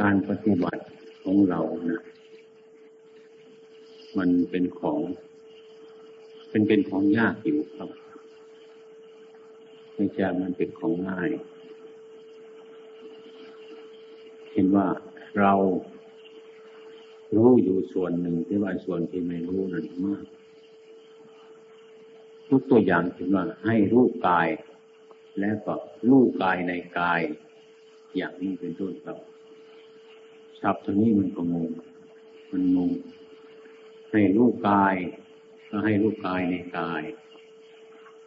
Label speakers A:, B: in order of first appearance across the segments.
A: การปฏิบัติของเรานะ มันเป็นของ เป็นเป็นของยากอยู่ครับไม่ใช่มันเป็นของง่ายเห็นว่าเรารู้อยู่ส่วนหนึ่งที่ว่าส่วนที่ไม่รู้นั่นมากทุกตัวอย่างเช่นว่าให้รู้กาย แล้วก็รู้กายในกาย อย่างนี้เป็นต้นครับ ศัพท์ตัวนี้มันก็งง มันงง ให้รู้กาย ก็ให้รู้กายในกาย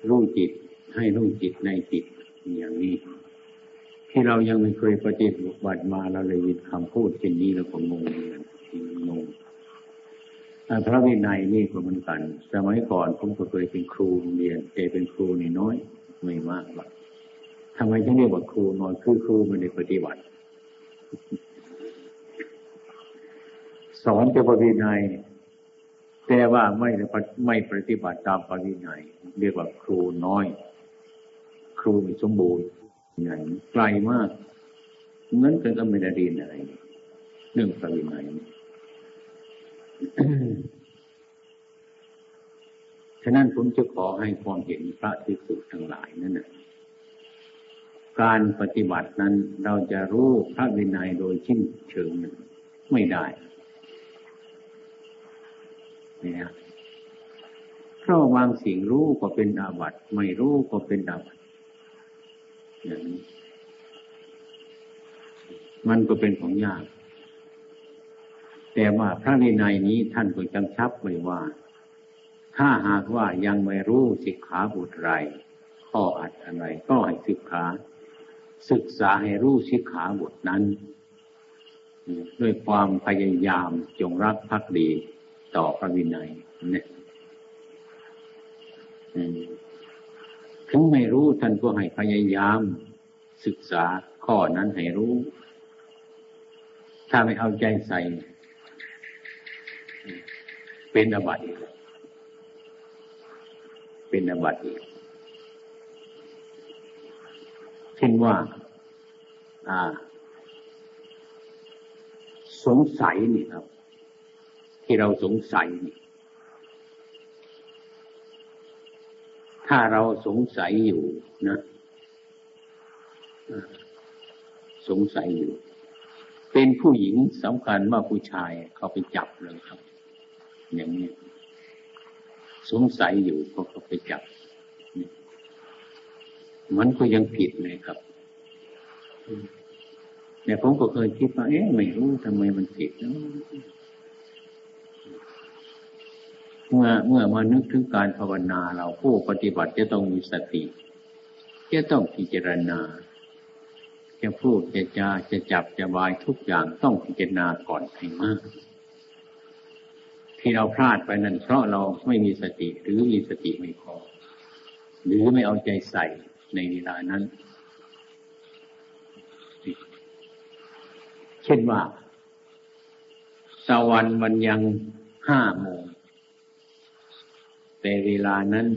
A: รู้จิต ให้รู้จิตในจิต อย่างนี้ ที่เรายังไม่เคยปฏิบัติมาเราเลยยินคำพูดเช่นนี้เราก็งงเลยงงพระวินัยนี่ก็เหมือนกัน สมัยก่อนผมก็เคยเป็นครูเรียนแต่เป็นครูนี่น้อย ไม่มากหรอกทำไมถึงเรียกว่าครูน้อยคือครูไม่ได้ปฏิบัติ สอนแต่พระวินัยแต่ว่าไม่ไม่ปฏิบัติตามปริยัยเรียกว่าครูน้อย ครูมีสมบูรณ์ใหญ่ไกลมากเหมือนกันก็ไม่ได้เรียนอะไรเรื่องปริยัยฉะนั้นผมจะขอให้ความเห็นพระที่สุทั้งหลายนั่นนะการปฏิบัตินั้นเราจะรู้พระวินัยโดยชิ้นเชิงไม่ได้ นี่ยเพราะบางสิ่งรู้ก็เป็นอาบัติไม่รู้ก็เป็นอาบัติอย่างนี้มันก็เป็นของยาก แต่ว่าพระวินัยนี้ท่านก็จำชับไว้ว่า ถ้าหากว่ายังไม่รู้สิกขาบุตรไร ข้ออัดอะไรก็ให้ศึกษา ศึกษาให้รู้สิกขาบทนั้น ด้วยความพยายามจงรักภักดี ต่อพระวินัยเนี่ยถึงไม่รู้ท่านก็ให้พยายาม ศึกษาข้อนั้นให้รู้ ถ้าไม่เอาใจใส่ เป็นอบัติเป็นอบัติเช่นว่า อ่า สงสัยนี่ครับ ที่เราสงสัย ถ้าเราสงสัยอยู่นะสงสัยอยู่ เป็นผู้หญิงสำคัญว่าผู้ชายเขาไปจับเลยครับ อย่างนี้ สงสัยอยู่เขาเขาไปจับ มันก็ยังผิดเลยครับแต่ผมก็เคยคิดว่าเอ๊ะไม่รู้ทำไมมันผิดนะ เมื่อเมื่อมานึกถึงการภาวนาเราผู้ปฏิบัติจะต้องมีสติ จะต้องพิจารณา จะพูดจะจาจะจับจะวายทุกอย่างต้องพิจารณาก่อนให้มาก ที่เราพลาดไปนั้นเพราะเราไม่มีสติหรือมีสติไม่พอ หรือไม่เอาใจใส่ในเวลานั้น เช่นว่าตะวันมันยังห้าโมง แต่เวลานั้น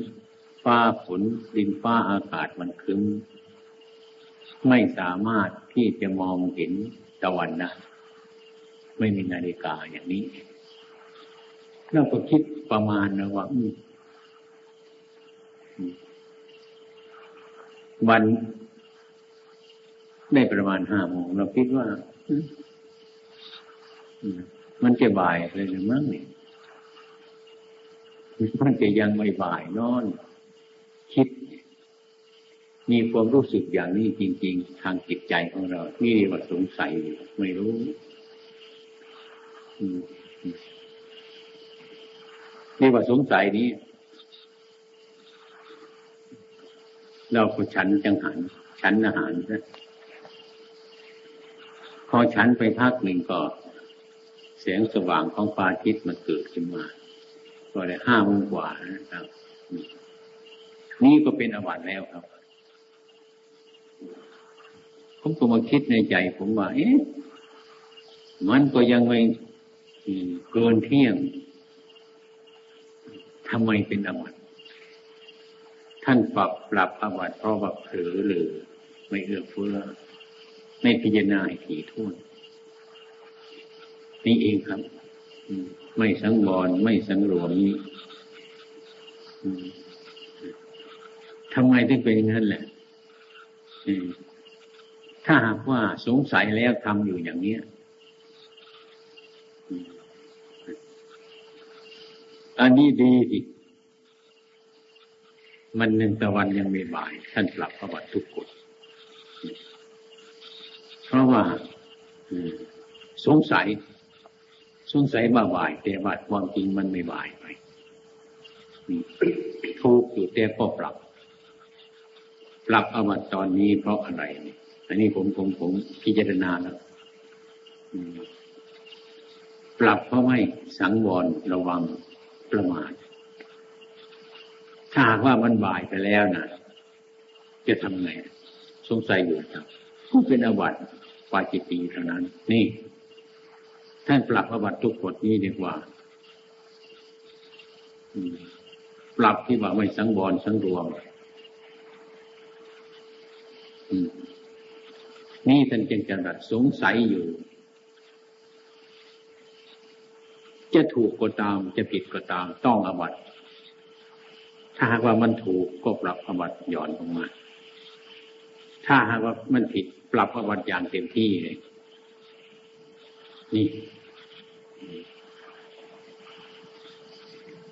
A: ฟ้าฝนดินฟ้าอากาศมันคึ้มไม่สามารถที่จะมองเห็นตะวันนะไม่มีนาฬิกาอย่างนี้ เราก็คิดประมาณนะว่าวันได้ประมาณห้าโมงเราคิดว่า มันจะบ่ายเลยหรือมั้งเนี่ย มันจะยังไม่บ่ายนอน คิด มีความรู้สึกอย่างนี้จริง ๆ ทางจิตใจของเรา นี่เรียกว่าสงสัยไม่รู้นี่ว่าสงสัยนี้ เราก็ฉันจังหันฉันอาหารนะพอฉันไปพักหนึ่งก็แสงสว่างของฟ้าทิศมันเกิดขึ้นมา ก็ได้ห้าโมงกว่านะครับนี่ก็เป็นอวัตแล้วครับ ผมก็มาคิดในใจ ผมว่า เอ๊ะมันก็ยังไม่เกินเที่ยงทำไมเป็นอวัตท่านปรับปรับอวัตเพราะว่าเผลอหรือ ไม่เอื้อเฟื้อไม่พิจารณาให้ถี่ถ้วนนี่เองครับ ไม่สังวรไม่สังรวมนี้ทำไมถึงเป็นอย่างนั้นแหละถ้าหากว่าสงสัยแล้วทำอยู่อย่างนี้อันนี้ดีอีกมันหนึ่งตะวันยังไม่บ่าย ท่านปรับประวัติทุกกฎเพราะว่าสงสัย สงสัยมาบ่าย แต่ว่าความจริงมันไม่บ่ายไปทุกอยู่แต่ก็ปรับ ปรับอวัตตอนนี้เพราะอะไรอันนี้ผมผมผมพิจารณาแล้วปรับเพราะไม่สังวรระวังประมาทถ้าหากว่ามันบ่ายไปแล้วนะจะทำไงสงสัยอยู่ครับผู้เป็นอวัตปาจิตีเท่านั้น นี่ ท่าปรับอวัตทุกกฎนี้ดีกว่าปรับที่ว่าไม่สังวรสังรวมนี่ท่านจึงจะรัดสงสัยอยู่ จะถูกก็ตาม จะผิดก็ตาม ต้องอบัตถ้าหากว่ามันถูกก็ปรับอบัตหย่อนลงมา ถ้าหากว่ามันผิดปรับอบัตอย่างเต็มที่เลย นี่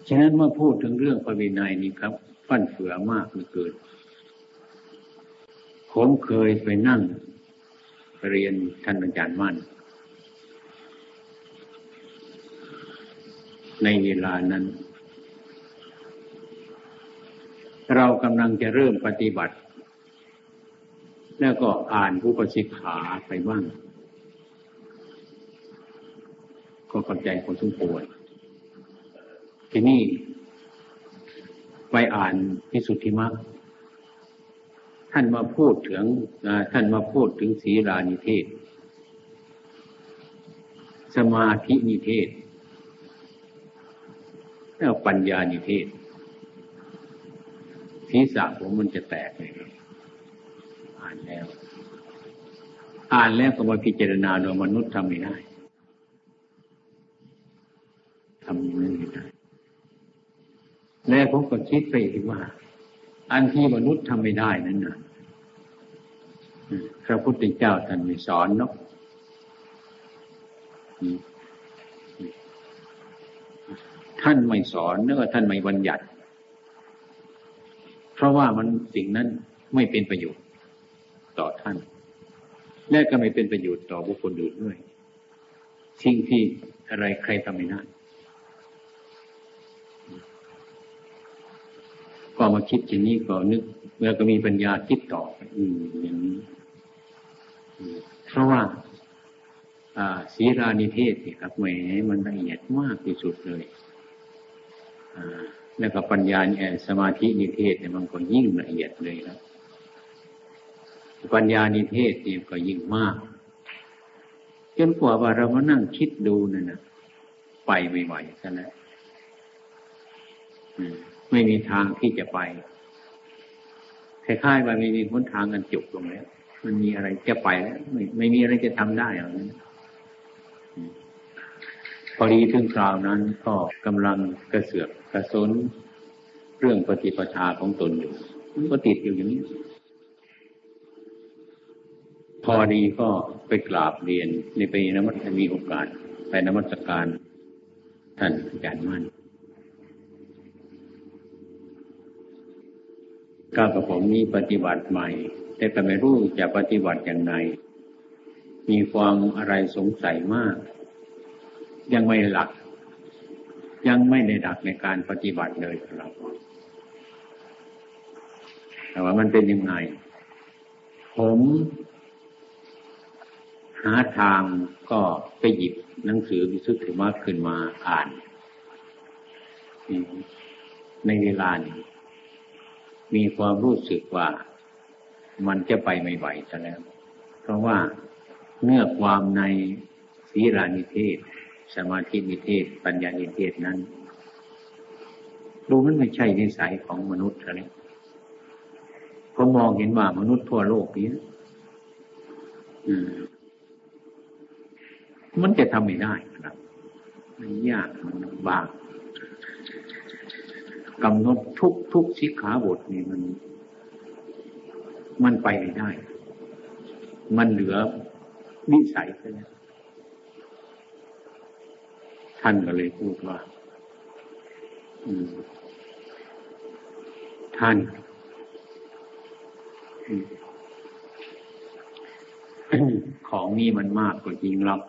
A: ฉะนั้นเมื่อพูดถึงเรื่องพระวินัยนี้ครับฟั่นเฟือมากเหลือเกิน ผมเคยไปนั่งเรียนท่านอาจารย์มั่น ในเวลานั้น เรากำลังจะเริ่มปฏิบัติ แล้วก็อ่านผู้ประสิทขาไปบ้าง ก็เข้าใจคนสมควรทีนี้ไปอ่านพิสุทธิมรรคท่านมาพูดถึงท่านมาพูดถึงศีลานิเทศ สมาธินิเทศ แล้วปัญญานิเทศศีรษะผมมันจะแตกเลยอ่านแล้ว อ่านแล้วก็มาพิจารณาโดยมนุษย์ทำไม่ได้ ทำไม่ได้แล้วผมก็คิดไปอีกว่า อันที่มนุษย์ทำไม่ได้นั่นนะพระพุทธเจ้าท่านไม่สอนเนาะท่านไม่สอนเนื้อท่านไม่บัญญัติ เพราะว่ามันสิ่งนั้นไม่เป็นประโยชน์ต่อท่าน และก็ไม่เป็นประโยชน์ต่อบุคคลอื่นด้วยสิ่งที่อะไรใครทำไม่ได้ ก็มาคิดอย่างนี้ก็นึกเมื่อก็มีปัญญาคิดต่ออืมอย่างนี้เพราะว่าศีรานิเทศครับแหมมันละเอียดมากที่สุดเลยแล้วก็ปัญญาสมาธินิเทศเนี่ยมันก็ยิ่งละเอียดเลยครับปัญญานิเทศเนี่ยก็ยิ่งมากจนกว่าว่าเรามานั่งคิดดูนั่นนะไปไม่ไหวซะแล้ว ไม่มีทางที่จะไปคล้ายๆว่าไม่มีหนทางกันจบลงแล้ว มันมีอะไรจะไปแล้วไม่ไม่มีอะไรจะทำได้อย่างนั้นพอดีถึงคราวนั้นก็กำลังกระเสือกกระสนเรื่องปฏิปทาของตนอยู่มันก็ติดอยู่อย่างนี้ พอดีก็ไปกราบเรียนในไปนมัสมีโอกาส ไปนมัสการท่านอาจารย์มั่น ก้ากับผมนี้ปฏิบัติใหม่ แต่ก็ไม่รู้จะปฏิบัติอย่างไรมีความอะไรสงสัยมาก ยังไม่หลัก ยังไม่ได้ดักในการปฏิบัติเลยครับแต่ว่ามันเป็นยังไง ผมหาทางก็ไปหยิบหนังสือวิสุทธิมรรคขึ้นมาอ่าน ในเวลานี้ มีความรู้สึกว่ามันจะไปไม่ไหวซะแล้ว เพราะว่าเนื้อความในศีรานิเทศ สมาธินิเทศ ปัญญานิเทศนั้นรู้มันไม่ใช่นิสัยของมนุษย์เลยผมมองเห็นว่ามนุษย์ทั่วโลกนี้มันจะทำไม่ได้ครับ มันยากมันลำบาก กำหนดทุกทุกสิกขาบทนี่มัน มันไปไม่ได้ มันเหลือนิสัยไปแล้ท่านก็เลยพูดว่าท่านของนี้มันมากกว่าจริงหรอก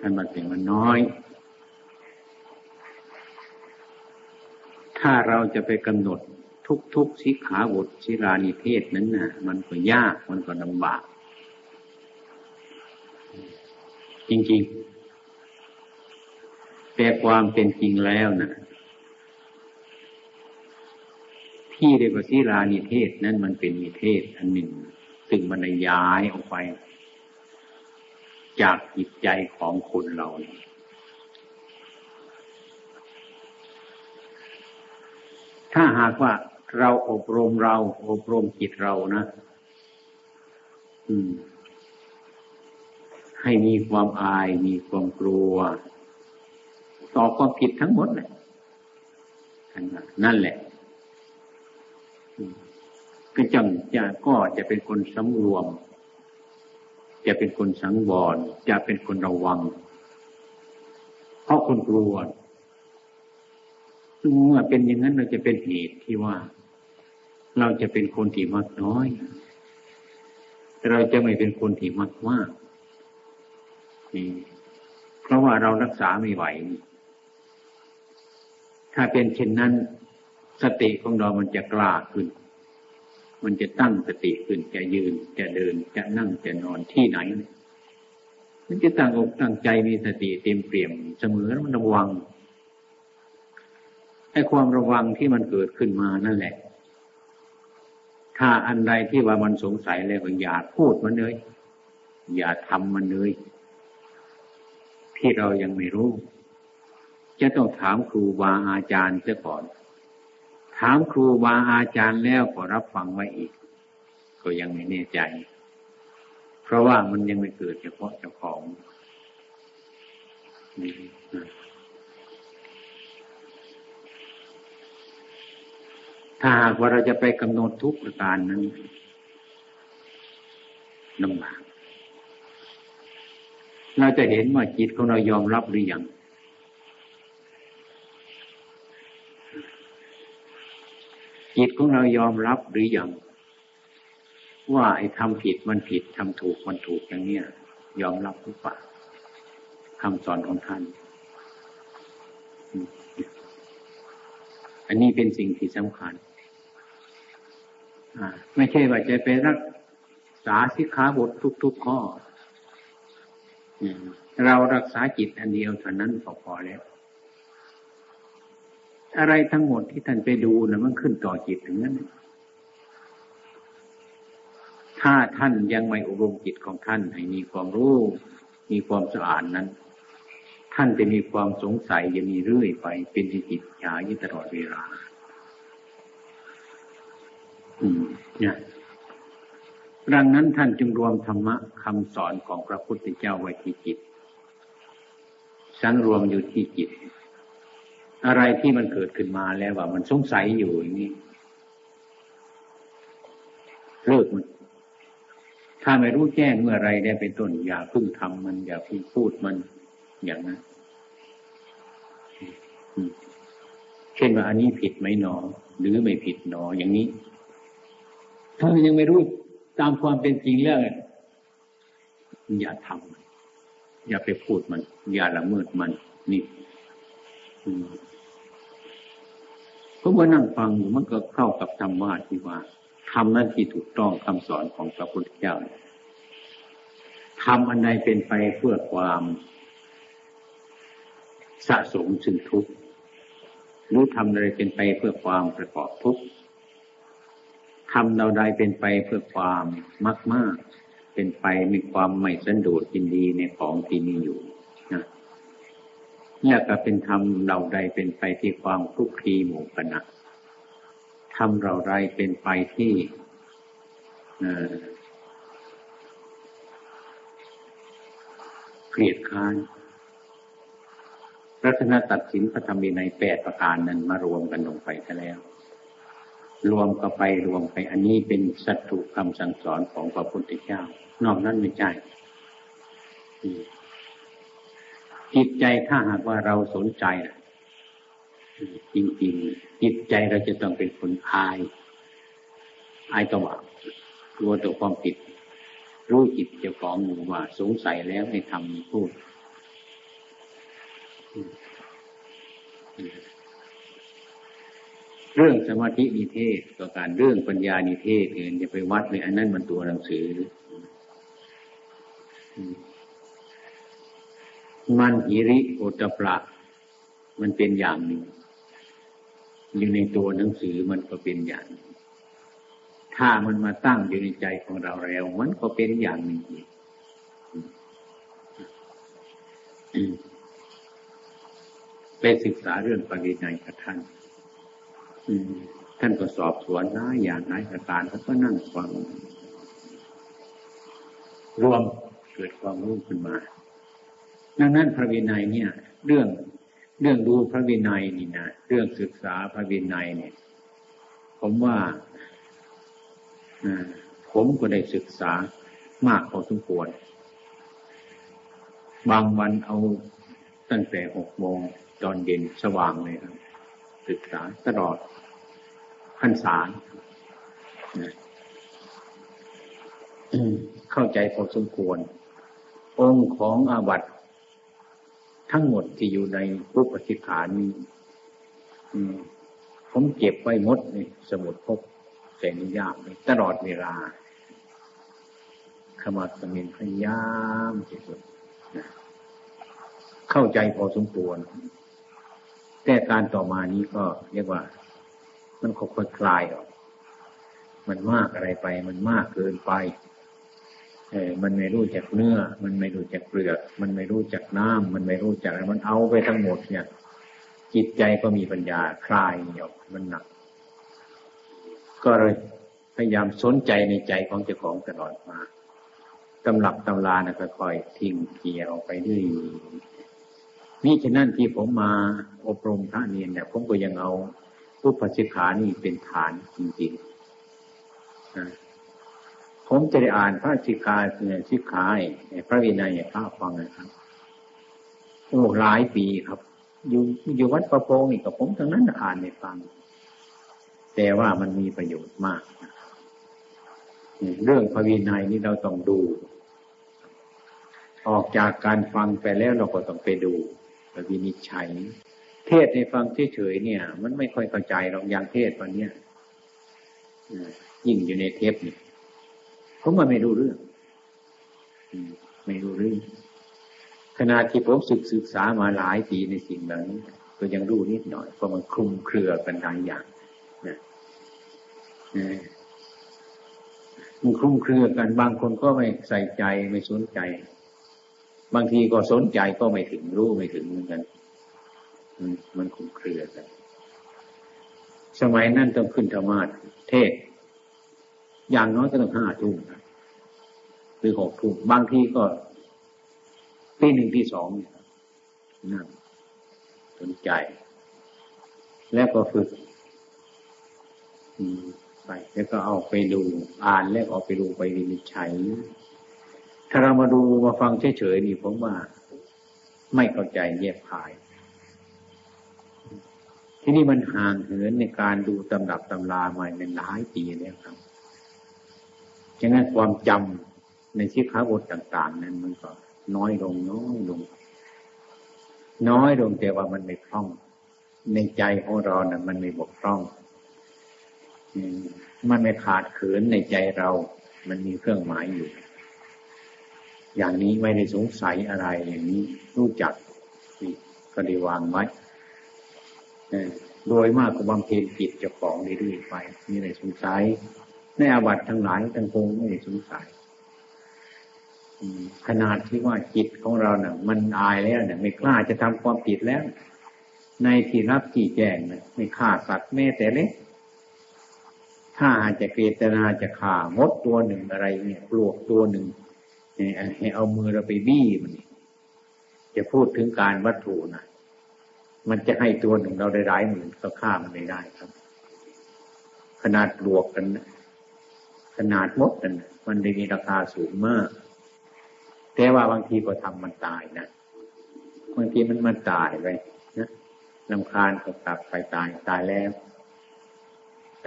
A: ท่านมาเสียงมันน้อย ถ้าเราจะไปกำหนดทุกๆสิขาบทชิรานิเทศนั้นน่ะ มันก็ยากมันก็ลำบาก จริงๆ แต่ความเป็นจริงแล้วนะ่ะ ที่เรียกว่าสิรานิเทศนั้นมันเป็นนิเทศอันหนึ่ง ซึ่งมันย้ายออกไป จากจิตใจของคนเรา ถ้าหากว่าเราอบรมเรา อบรมจิตเรานะให้มีความอาย มีความกลัว ต่อความผิดทั้งหมดเลยนั่นแหละก็จังจะก็จะเป็นคนสำรวม จะเป็นคนสังวรจะเป็นคนระวัง เพราะคนกลัว เมื่อเป็นอย่างนั้นเราจะเป็นเหตุที่ว่า เราจะเป็นคนที่มักน้อย เราจะไม่เป็นคนที่มักมากเพราะว่าเรารักษาไม่ไหว ถ้าเป็นเช่นนั้น สติของเรามันจะกล้าขึ้น มันจะตั้งสติขึ้น จะยืน จะเดิน จะนั่ง จะนอนที่ไหน มันจะตั้งอกตั้งใจมีสติเต็มเปี่ยมเสมอมันระวัง ไอ้ความระวังที่มันเกิดขึ้นมานั่นแหละ ถ้าอันใดที่ว่ามันสงสัยแล้วอย่าพูดมันเลย อย่าทำมันเลย ที่เรายังไม่รู้ จะต้องถามครูบาอาจารย์เสียก่อน ถามครูบาอาจารย์แล้วก็รับฟังไว้อีก ก็ยังไม่แน่ใจ เพราะว่ามันยังไม่เกิดเฉพาะเจ้าของ ถ้าหากว่าเราจะไปกำหนดทุกประการนั้นลำบากเราจะเห็นว่าจิตของเรายอมรับหรือยังจิตของเรายอมรับหรือยังว่าไอ้ทำผิดมันผิดทำถูกมันถูกอย่างเนี้ยยอมรับหรือเปล่าคำสอนของท่าน อันนี้เป็นสิ่งที่สำคัญไม่ใช่ว่าจะไปรักษาสิกขาบททุกๆข้อเรารักษาจิตอันเดียวเท่านั้นพอแล้ว อะไรทั้งหมดที่ท่านไปดูนะมันขึ้นต่อจิตถึงนั้น ถ้าท่านยังไม่อบรมจิตของท่านให้มีความรู้ มีความสะอาดนั้น ท่านจะมีความสงสัยจะมีเรื่อยไป เป็นจิตฉาอยู่ตลอดเวลา อืมเนี่ยดังนั้นท่านจึงรวมธรรมะคำสอนของพระพุทธเจ้าไว้ที่จิต สังรวมอยู่ที่จิต อะไรที่มันเกิดขึ้นมาแล้วว่า มันสงสัยอยู่อย่างนี้เลิกมัน ถ้าไม่รู้แจ้งเมื่อไรได้เป็นต้นอย่าพึ่งทำมัน อย่าพึ่งพูดมัน อย่างนั้นเช่นว่าอันนี้ผิดไหมหนอ หรือไม่ผิดหนออย่างนี้ ถ้ายังไม่รู้ตามความเป็นจริงแล้วอย่าทำอย่าไปพูดมัน อย่าละเมิดมัน นี่ก็ว่านั่งฟังมันก็เข้ากับธรรมะที่ว่าทำหน้าที่ถูกต้องคำสอนของพระพุทธเจ้าทำอันใดเป็นไปเพื่อความ สะสมซึ่งทุกข์รู้ทำอะไรเป็นไปเพื่อความประกอบทุกข์ทำเราใดเป็นไปเพื่อความมากมากเป็นไปมีความไม่สันโดษยินดีในของที่มีอยู่นะนี่ก็เป็นธรรมเราใดเป็นไปที่ความคลุกคลีหมู่คณะธรรมเราใดเป็นไปที่เกลียดค้าน รัตนตัดสินพระธรรมในแปดประการนั้นมารวมกันลงไปแล้ว รวมก็ไปรวมไปอันนี้เป็นสัตถุคำสั่งสอนของพระพุทธเจ้า นอกนั้นไม่ใช่จิตใจถ้าหากว่าเราสนใจจริงๆจิตใจเราจะต้องเป็นคนอาย อายตัวกลัวตัวความผิด รู้จิตเจ้าของหมู่ว่าสงสัยแล้วให้ทำพูด เรื่องสมาธินิเทศก็การเรื่องปัญญานิเทศเอื่นจะไปวัดเลยอันนั้นมันตัวหนังสือ มันหิริโอตปรามันเป็นอย่างหนึ่งอยู่ในตัวหนังสือมันก็เป็นอย่างถ้ามันมาตั้งอยู่ในใจของเราแล้ว มันก็เป็นอย่างหนึ่ง ไปศึกษาเรื่องปริญญากับท่านท่านก็สอบสวนนะอย่างนายการเขาก็นั่งฟังรวมเกิดความรู้ขึ้นมา ดังนั้นพระวินัยเนี่ย เรื่องเรื่องดูพระวินัยนี่นะเรื่องศึกษาพระวินัยเนี่ย ผมว่าผมก็ได้ศึกษามากพอสมควร บางวันเอาตั้งแต่หกโมง ตอนเย็นสว่างเลยครับศึกษาตลอดพรรษาเข้าใจพอสมควร องค์ของอาวัตทั้งหมดที่อยู่ในรูปฏิฐานนี้ผมเก็บไว้หมดในสมุดพบแสนยากตลอดเวลาขมัสมินพยายามที่สุดเข้าใจพอสมควร แต่การต่อมานี้ก็เรียกว่า มันค่อยๆคลายออก มันมากอะไรไป มันมากเกินไปเออมันไม่รู้จักเนื้อ มันไม่รู้จักเปลือก มันไม่รู้จักน้ำมันไม่รู้จักอะไรมันเอาไปทั้งหมดเนี่ย จิตใจก็มีปัญญาคลายออกมันหนัก ก็เลยพยายามสนใจในใจของเจ้าของตลอดมาตำหลับตำลานะค่อยๆทิ้งเกี่ยวไปด้วย นี่ฉะนั้นที่ผมมาอบรมพระเนียนเนี่ยผมก็ยังเอาผู้ปฏิขานี่เป็นฐานจริงๆผมจะได้อ่านพระสิกาเนี่ยสิกายพระวินัยพระฟังนะครับโอ้หลายปีครับ อยู่อยู่วัดประโพงนี่กับผมทั้งนั้นอ่านในฟัง แต่ว่ามันมีประโยชน์มาก เรื่องพระวินัยนี่เราต้องดู ออกจากการฟังไปแล้วเราก็ต้องไปดู วินิจฉัย เทศในฟังเฉยๆเนี่ย มันไม่ค่อยเข้าใจหรอกอย่างเทศตอนเนี้ยยิ่งอยู่ในเทปนี่ยผมว่าไม่รู้เรื่องไม่รู้เรื่องขณะที่ผมศึกศึกษามาหลายปีในสิ่งเหล่านี้ก็ยังรู้นิดหน่อยเพราะมันคลุมเครือกันหลายอย่างนะมันคลุมเครือกันบางคนก็ไม่ใส่ใจไม่สนใจ บางทีก็สนใจก็ไม่ถึงรู้ไม่ถึงเหมือนกันมันมันคุ้มเครือกัน สมัยนั้นต้องขึ้นธรรมาทเทศ อย่างน้อยก็ต้องห้าทุ่มหรือหกทุ่มบางทีก็ปีหนึ่งที่สองเนี่ยนั่นสนใจ แล้วก็ฝึกไปแล้วก็เอาไปดู อ่านแล้วเอาไปดูไปวินิจฉัย ถ้าเรามาดูมาฟังเฉยๆนี่ผมว่า ไม่เข้าใจแยกขาย ที่นี่มันห่างเหินในการดูตำรับตำรามาเป็นหลายปีแล้วครับฉะนั้นความจำในชีขาบทต่าง ๆ นั้นมันก็น้อยลงน้อยลง น้อยลงแต่ว่ามันไม่คล่อง ในใจของเรานะ่ะ มันไม่บกพร่องมันไม่ขาดเขินในใจเรา มันมีเครื่องหมายอยู่ อย่างนี้ไม่ได้สงสัยอะไรอย่างนี้รู้จักก็ได้วางไว้โดยมากก็บำเพ็ญจิตจะของเรื่อยๆไปนี่เลยสงสัยในอาวัตทั้งหลายทั้งพงไม่ได้สงสัยขนาดที่ว่าจิตของเราเนี่ยมันอายแล้วเนี่ยไม่กล้าจะทำความผิดแล้ว ในที่รับที่แจ้งเนี่ยไม่ฆ่าสัตว์แม่แต่เล็กถ้าจจะเกตนาจะฆ่ามดตัวหนึ่งอะไรเนี่ยปลวกตัวหนึ่ง ให้เอามือเราไปบี้มันจะพูดถึงการวัตถุนะมันจะให้ตัวหนึ่งเราได้หลายหมื่นก็ฆ่ามันไม่ได้ครับ ขนาดบวกกัน ขนาดมดกัน มันได้มีราคาสูงมาก แต่ว่าบางทีก็ทำมันตายนะบางทีมันมันตายไปนะลำคาญก็กลับไปตายตายแล้ว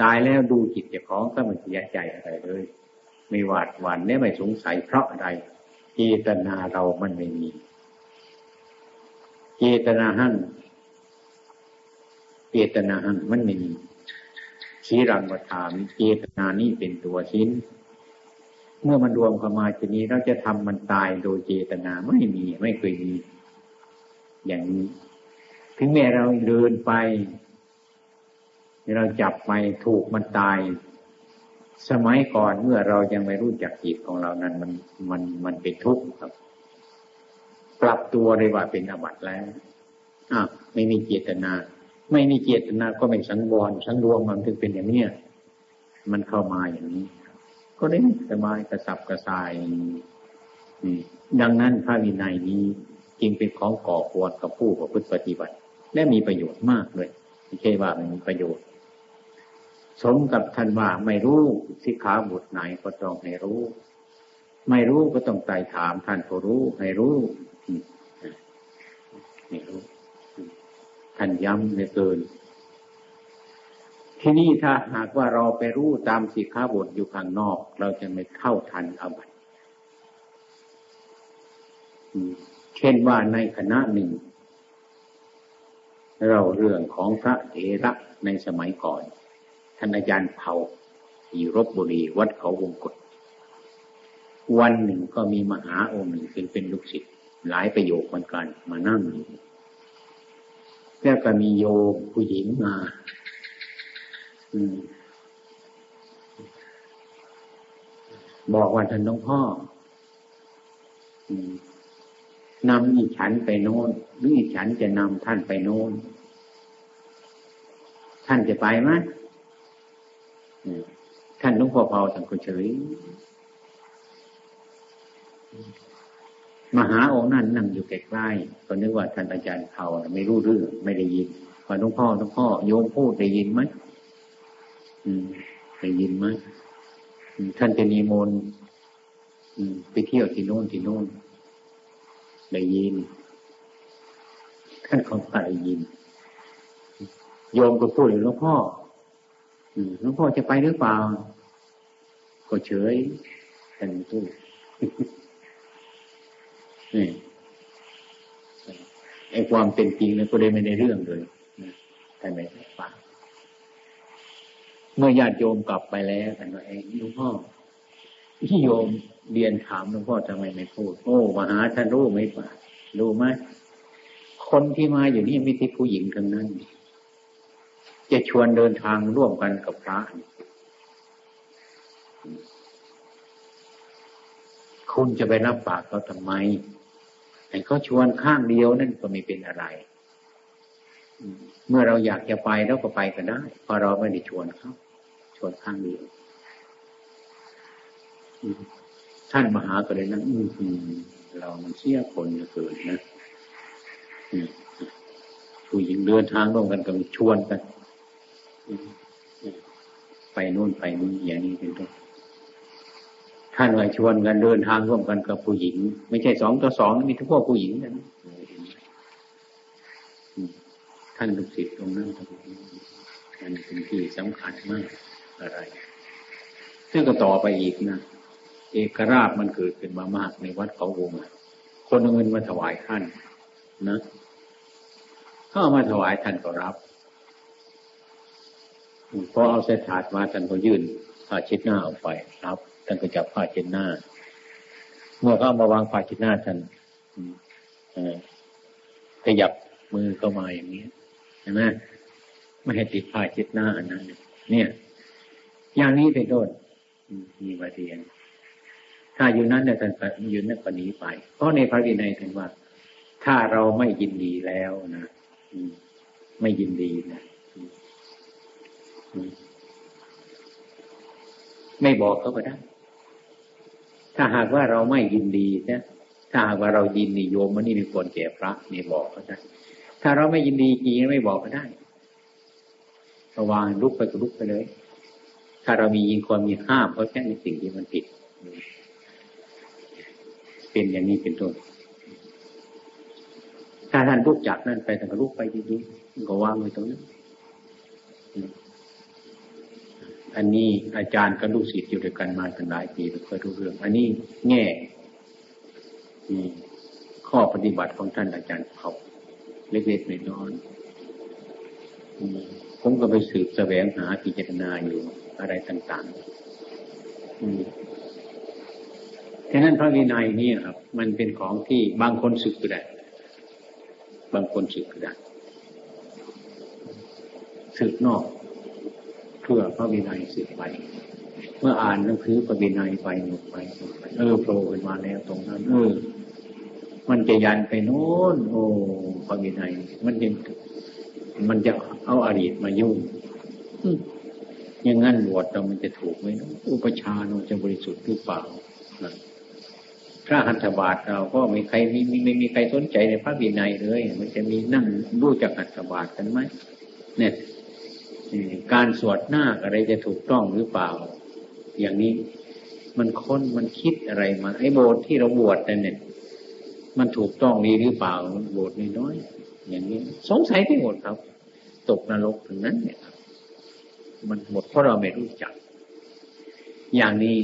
A: ตายแล้วดูจิตเจ้าของก็มันเสียใจอะไรเลย ไม่หวาดหวั่นไม่ไม่สงสัยเพราะอะไรเจตนาเรามันไม่มี เจตนาหั่นเจตนาหั่นมันไม่มีชีรังมาถามเจตนานี่เป็นตัวชิ้น เมื่อมันรวมเข้ามาทีนี้เราจะทำมันตายโดยเจตนาไม่มีไม่เคยมี อย่างนี้ ถึงแม้เราเดินไป เราจับไปถูกมันตาย สมัยก่อนเมื่อเรายังไม่รู้จักจิตของเรานั้น มันมันมันเป็นทุกข์ครับ ปรับตัวเลยว่าเป็นอบัตแล้วอะไม่มีเจตนา ไม่มีเจตนาก็ไม่สังวรสังรวมมันถึงเป็นอย่างเนี้ยมันเข้ามาอย่างนี้ ก็ได้สบายกระสับกระส่ายดังนั้นพระวินัยนี้จึงเป็นของก่อควรกับผู้ประพฤติปฏิบัติ และมีประโยชน์มากเลยไม่ใช่ว่ามันมีประโยชน์ สมกับท่านว่าไม่รู้สิขาบทไหนก็ต้องให้รู้ ไม่รู้ก็ต้องไต่ถามท่านก็รู้ ให้รู้ไม่รู้ ท่านย้ำเหลือเกิน ที่นี่ถ้าหากว่าเราไปรู้ตามสิขาบทอยู่ข้างนอก เราจะไม่เข้าทันอบัตเช่นว่าในคณะหนึ่ง เราเรื่องของพระเถระในสมัยก่อน ท่านอาจารย์เผาอยู่รบบุรีวัดเขาวงกฏวันหนึ่งก็มีมหาองค์หนึ่งเป็นเป็นลูกศิษย์หลายประโยคเหมือนกันมานั่งอยู่แล้วก็มีโยมผู้หญิงมาบอกว่าท่านหลวงพ่อนำอีฉันไปโน่นหรืออีฉันจะนำท่านไปโน่นท่านจะไปไหม ท่านหลวงพ่อเผาท่านก็เฉยมหาองค์นั้นนั่งอยู่ใกล้ๆก็นึกว่าท่านอาจารย์เผาไม่รู้เรื่องไม่ได้ยินว่าหลวงพ่อหลวงพ่อโยมพูดได้ยินไหมได้ยินไหมท่านจะนิมนต์ไปเที่ยวที่โน่นที่โน่นได้ยินท่านของได้ยิน โยมก็พูดหลวงพ่อ หลวงพ่อจะไปหรือเปล่า ก็เฉยท่านพูดนี่ไอ้ความเป็นจริงเนี่ยก็ได้ไม่ได้เรื่องเลยท่านไม่ฟังเมื่อญาติโยมกลับไปแล้วท่านว่าเองหลวงพ่อที่โยมเรียนถามหลวงพ่อทำไมไม่พูด โอ้มหาท่านรู้ไหมป่ารู้ไหมคนที่มาอยู่นี่ไม่ใช่ผู้หญิงทั้งนั้น จะชวนเดินทางร่วมกันกับพระคุณจะไปรับปากเขาทำไมให้เขาชวนข้างเดียวนั่นก็ไม่เป็นอะไร เมื่อเราอยากจะไปเราก็ไปก็ได้พอเราไม่ได้ชวนเขาชวนข้างเดียวท่านมหาก็เลยนั่งอืมเรามันเสียคนเกิดนะผู้หญิงเดินทางร่วมกันก็ชวนกัน ไปนู่นไปนี่อย่างนี้เป็นต้นท่านว่าชวนกันเดินทางร่วมกันกับผู้หญิง ไม่ใช่สองต่อสองมีทั้งพวกผู้หญิงนะท่านลูกศิษย์ตรงนั้นมันเป็นที่สำคัญมากอะไรซึ่งก็ต่อไปอีกนะเอกราชมันเกิดขึ้นมามากในวัดเขาวงคนเอาเงินมาถวายท่านนะถ้าเอามาถวายท่านก็รับ พอเอาใส่ถาดมาท่านก็ยื่นผ้าเช็ดหน้าออกไปครับท่านก็จับผ้าเช็ดหน้า เมื่อเขาเอามาวางผ้าเช็ดหน้าท่านขยับมือเข้ามาอย่างนี้เห็นไหมไม่ให้ติดผ้าเช็ดหน้าอันนั้นเนี่ย อย่างนี้เป็นต้นมีมาเทียนถ้าอยู่นั้นเนี่ยท่านยืนนั่นก็หนีไป เพราะในพระวินัยท่านว่า ถ้าเราไม่ยินดีแล้วนะไม่ยินดีนะ ไม่บอกเขาก็ได้ ถ้าหากว่าเราไม่ยินดีนี่ยถ้าหากว่าเรายินดีโยมมันนี่มีควรแก่พระนี่บอกก็ได้ ถ้าเราไม่ยินดีจริงไม่บอกก็ได้ระวางลุกไปก็ลุกไปเลย ถ้าเรามียิงควรมีห้ามเพราะแค่ในสิ่งที่มันผิด เป็นอย่างนี้เป็นต้นถ้าท่านลุกจากนั่นไปท่านก็ลุกไปดีๆก็วางไว้ตรงนั้น อันนี้อาจารย์กับลูกศิษย์อยู่ด้วยกันมาตั้งหลายปีไม่เคยรู้เรื่อง อันนี้แง่ข้อปฏิบัติของท่านอาจารย์เขาเล็กๆน้อยๆผมก็ไปสืบแสวงหาพิจารณาอยู่อะไรต่างๆฉะนั้นพระวินัยนี่ครับ มันเป็นของที่บางคนสึกก็ได้ บางคนสึกก็ได้สึกนอก พื่อพระวินัยสึกไป เมื่ออ่านหนังสือพระวินัยไปหมดไปหมดไป เออโผล่ขึ้นมาแล้วตรงนั้น เออ มันจะยันไปโน้นโอ้พระวินัย มันยังมันจะเอาอาดีตมายุ่งอย่างนั้นบวชเรามันจะถูกไหมอุปชาเราจะบริสุทธิ์หรือเปล่าพระหัตถบาทเราก็ไม่ใครไม่ไม่ไม่มีใครสนใจในพระวินัยเลย มันจะมีนั่งรู้จักหัตถบาทกันไหมเนี่ย การสวดหน้าอะไรจะถูกต้องหรือเปล่า อย่างนี้มันค้นมันคิดอะไรมาไอ้โบสถ์ที่เราบวชเนี่ยมันถูกต้องดีหรือเปล่าโบสถ์น้อยอย่างนี้ สงสัยไปหมดครับ ตกนรกถึงนั้นเนี่ยครับมันหมดเพราะเราไม่รู้จัก อย่างนี้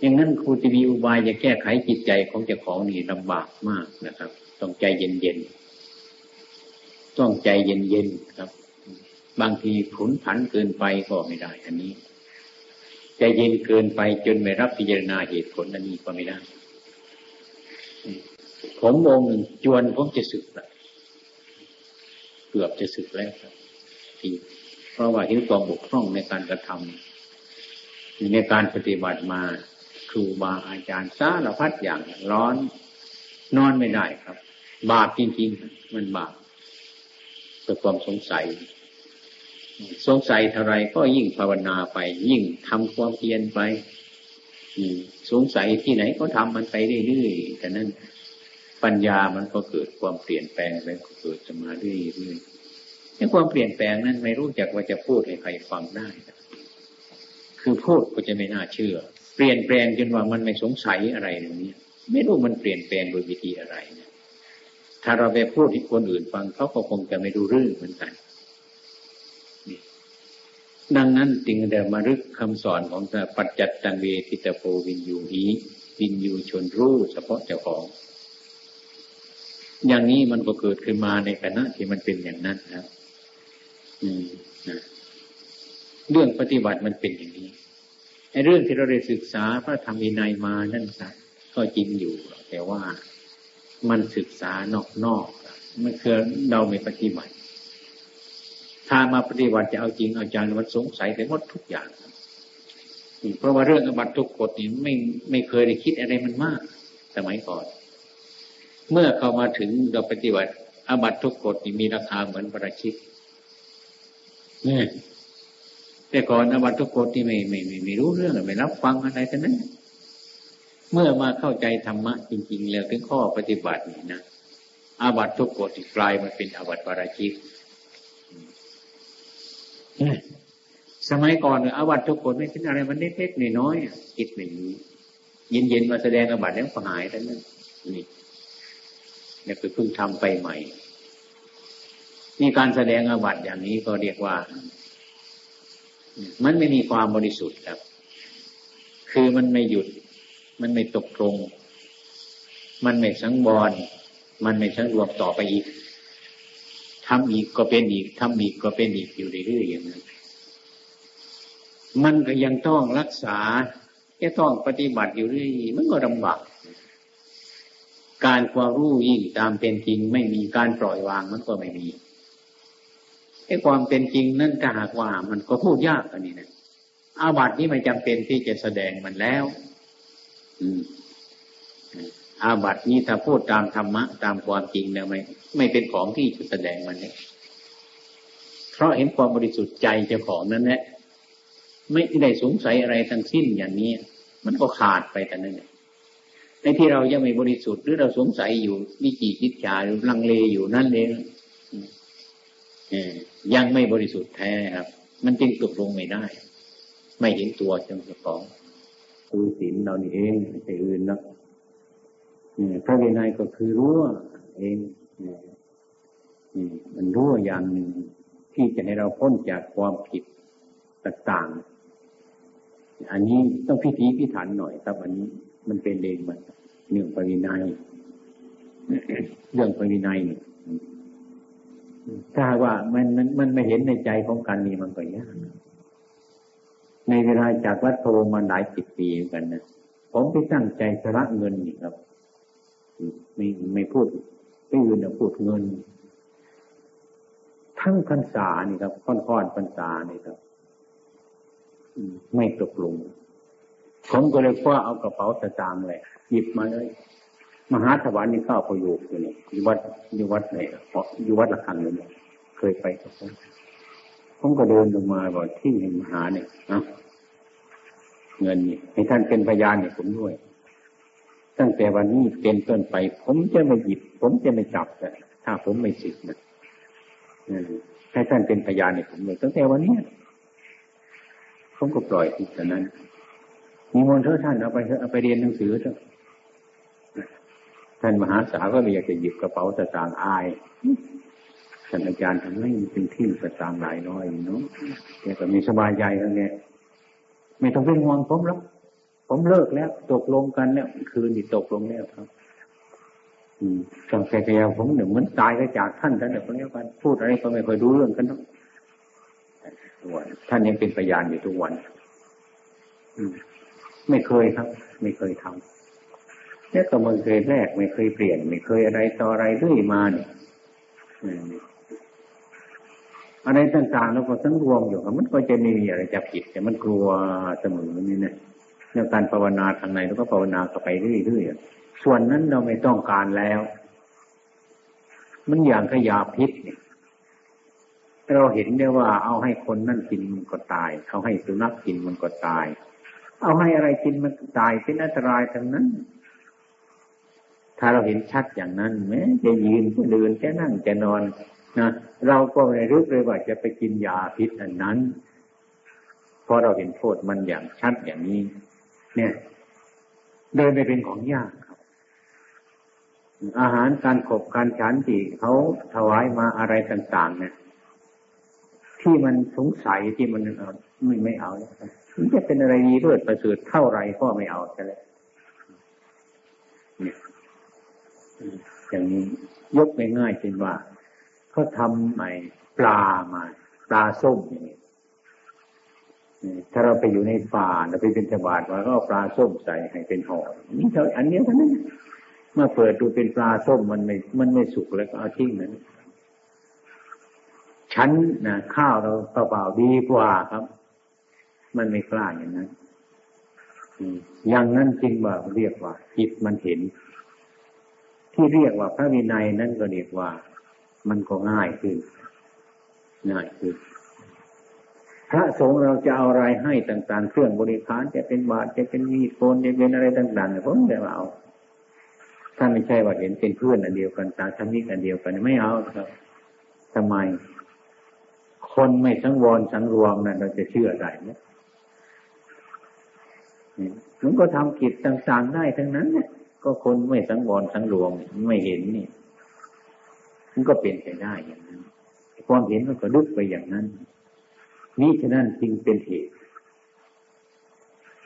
A: อย่างนั้นครูจะมีอุบายจะแก้ไขจิตใจของเจ้าของนี่ลำบากมากนะครับ ต้องใจเย็นๆต้องใจเย็นๆครับ บางทีผุนผันเกินไปก็ไม่ได้ อันนี้ใจเย็นเกินไปจนไม่รับพิจารณาเหตุผลอันนี้ก็ไม่ได้ ผมองค์หนึ่งจวนผมจะสึกละเกือบจะสึกแล้วครับทีเพราะว่าเห็นความบกพร่องในการกระทำในการปฏิบัติมาครูบาอาจารย์สารพัดอย่างร้อน นอนไม่ได้ครับ บาปจริงๆ มันบาปเกิดความสงสัย สงสัยเท่าไรก็ยิ่งภาวนาไป ยิ่งทำความเพียรไปสงสัยที่ไหนก็ทำมันไปเรื่อยๆแต่นั้นปัญญามันก็เกิดความเปลี่ยนแปลงแล้วก็เกิดจะมาเรื่อยๆในความเปลี่ยนแปลงนั้นไม่รู้จักว่าจะพูดให้ใครฟังได้คือพูดก็จะไม่น่าเชื่อ เปลี่ยนแปลงจนว่ามันไม่สงสัยอะไรตรงนี้ไม่รู้มันเปลี่ยนแปลงโดยวิธีอะไรนะถ้าเราไปพูดให้คนอื่นฟังเขาก็คงจะไม่รู้เรื่องเหมือนกัน ดังนั้นจึงเดมารึกคำสอนของปัจจัตตังเวทิตโพวินยูหีวินยูชนรู้เฉพาะเจ้าของ อย่างนี้มันก็เกิดขึ้นมาในขณะที่มันเป็นอย่างนั้นครับอืมนะเรื่องปฏิบัติมันเป็นอย่างนี้ไอ้เรื่องที่เราได้ศึกษาพระธรรมวินัยมานั่นสัก็จริงอยู่ แต่ว่ามันศึกษานอกนอกมันคือเราไม่ปฏิบัติามาปฏิบัติจะเอาจริงเอาจังมันสงสัยไปหมดทุกอย่าง เพราะว่าเรื่องอบัตทุกกฎนี่ไม่ไม่เคยได้คิดอะไรมันมาก สมัยก่อน เมื่อเข้ามาถึงเราปฏิบัติอาบัตทุกกฎมีราคาเหมือนประชิดเนี่ยแต่ก่อนอาบัตทุกกฎที่ไม่ไม่ไม่ไม่รู้เรื่องไม่รับฟังอะไรกันนั้นเมื่อมาเข้าใจธรรมะจริง ๆ แล้วถึงข้อปฏิบัตินี่นะอาบัตทุกกฎกลายมาเป็นอาบัตปราชิก สมัยก่อนอาบัตทุกกฎไม่เป็นอะไรมันเล็กๆน้อยๆคิดไม่มีเย็นๆมาแสดงอาบัตแล้วก็หายทั้งนั้นนี่เนี่ยคือเพิ่งทำไปใหม่มีการแสดงอาบัตอย่างนี้ก็เรียกว่า มันไม่มีความบริสุทธิ์ครับ คือมันไม่หยุด มันไม่ตกตรง มันไม่สังวรมันไม่สังรวมต่อไปอีกทำอีกก็เป็นอีกทำอีกก็เป็นอีกอยู่เรื่อยๆอย่างนั้น มันก็ยังต้องรักษาแค่ต้องปฏิบัติอยู่เรื่อยมันก็ลำบาก การความรู้ยิ่งตามเป็นจริงไม่มีการปล่อยวางมันก็ไม่มีไอ้ความเป็นจริงนั่นถ้าหากว่ามันก็พูดยากอันนี้นะอาบัตินี้ไม่จำเป็นที่จะแสดงมันแล้ว อืมอาบัตินี้ถ้าพูดตามธรรมะ ตามความจริงแล้วไม่ไม่เป็นของที่จะแสดงมันเนี่ยเพราะเห็นความบริสุทธิ์ใจเจ้าของนั้นแหละ ไม่ได้สงสัยอะไรทั้งสิ้นอย่างนี้ มันก็ขาดไปแต่นั้นในที่เรายังไม่บริสุทธิ์หรือเราสงสัยอยู่วิจิติจาหรือลังเลอยู่นั่นเองยังไม่บริสุทธิ์แท้ครับ มันจึงตกลงไม่ได้ ไม่เห็นตัวจังสองคือศีลเรานี่เองไม่ใช่อื่นนะพระวินัยก็คือรู้เองมันรู้อย่างหนึ่งที่จะให้เราพ้นจากความผิดต่างๆ อันนี้ต้องพิธีพิถันหน่อยครับ อันนี้มันเป็นเองมันเรื่องปรินัยเรื่องปรินัยเนี่ยถ้าว่ามันมันมันไม่เห็นในใจของกันนี่มันก็ยากในเวลาจากวัดโพมาหลายสิบปีกันนะผมไปตั้งใจสละเงินนี่ครับไม่ไม่พูดไม่อื่นแต่พูดเงิน ทั้งพรรษานี่ครับค่อนๆพรรษานี่ครับ ไม่ตกลง ผมก็เลยคว้าเอากระเป๋าสตางค์เลยหยิบมาเลย มหาถวารค์นี่เข้าประโยคอยู่นี่อยู่วัดอยู่วัดไหนเพราะอยู่วัดละคังอยู่นี่เคยไปกับผมผมก็เดินลงมาบอกที่เห็นมหาเนี่ยนะเงินนี่ให้ท่านเป็นพยานเนี่ยผมด้วย ตั้งแต่วันนี้เป็นต้นไป ผมจะไม่หยิบ ผมจะไม่จับแต่ถ้าผมไม่สิทธิ์นะให้ท่านเป็นพยานเนี่ยผมเลยตั้งแต่วันนี้ ผมก็ปล่อยที่ฉะนั้นมีมนเถอะท่านเอาไปเถอะเอาไปเรียนหนังสือเถอะท่านมหาสาวก็ไม่อยากจะหยิบกระเป๋าสตางค์อายท่านอาจารย์ทำให้เป็นที่สตางค์หลายน้อยเนาะแกก็มีสบายใจแล้วเนี่ยไม่ต้องเป็นห่วงผมหรอกผมเลิกแล้ว ตกลงกันแล้วคืนนี่ตกลงแล้วครับ อืมจังแกๆผมเนี่ยเหมือนตายก็จากท่านท่านเดี๋ยวคนนี้กันพูดอะไรก็ไม่ค่อยดูเรื่องกันเนาะ ท่านยังเป็นพยานอยู่ทุกวันอืมไม่เคยครับ ไม่เคยทำเนี่ยก็มันเคยแรก ไม่เคยเปลี่ยน ไม่เคยอะไรต่ออะไรเรื่อยมาเนี่ยอะไรต่างๆแล้วก็ทั้งรวมอยู่มันก็จะไม่มีอะไรจะผิด แต่มันกลัวเสมอนี่นะเรื่องการภาวนาทางในแล้วก็ภาวนาเข้าไปเรื่อยๆส่วนนั้นเราไม่ต้องการแล้ว มันอย่างขยาพิษเนี่ย เราเห็นได้ว่าเอาให้คนนั่นกินมันก็ตาย เอาให้สุนัขกินมันก็ตาย เอาให้อะไรกินมันตายเป็นอันตรายทั้งนั้น ถ้าเราเห็นชัดอย่างนั้นแม้จะยืนจะเดินจะนั่งจะนอนนะเราก็ไม่รู้เลยว่าจะไปกินยาพิษอันนั้นเพราะเราเห็นโทษมันอย่างชัดอย่างนี้ เนี่ยเดินไปเป็นของยากครับ อาหารการขบการฉันที่เขาถวายมาอะไรต่าง ๆ เนี่ย ที่มันสงสัยที่มันไม่ไม่เอาแล้วจะเป็นอะไรดีเลิศประเสริฐเท่าไรก็ไม่เอาใช่ไหมอย่างนี้ยกง่ายๆเช่นว่าเขาทำใหม่ปลามาปลาส้มอย่างนี้ถ้าเราไปอยู่ในป่าเราไปเป็นชบาดมาก็ปลาส้มใส่ให้เป็นห่อนี่เท่าอันนี้เท่านั้นมื่อเปิดดูเป็นปลาส้มมันไม่มันไม่สุกแล้วก็เอาทิ้งนั้น ชั้นนะข้าวเราเปล่าๆดีกว่าครับ มันไม่กล้าอย่างนั้นอย่างนั้นจริงว่าเรียกว่า จิตมันเห็น ที่เรียกว่าพระวินัยนั้นก็เรียกว่า มันก็ง่ายขึ้นง่ายขึ้นพระสงฆ์เราจะเอาอะไรให้ต่าง ๆ เครื่องบริการจะเป็นบาตรจะเป็นมีดโคนจะเป็นอะไรต่างๆผมไม่เอาถ้าไม่ใช่ว่าเห็นเป็นเพื่อนอันเดียวกันตาธรรมิกอันเดียวกันไม่เอาครับทำไม คนไม่สังวรสังรวมนั้นเราจะเชื่อได้ไหมมันก็ทำกิจต่าง ๆ ได้ทั้งนั้นเนี่ยก็คนไม่สังวรสังรวมไม่เห็นนี่มันก็เป็นไปได้อย่างนั้นความเห็นมันก็ลุกไปอย่างนั้น นี่ฉะนั้นจึงเป็นเหตุ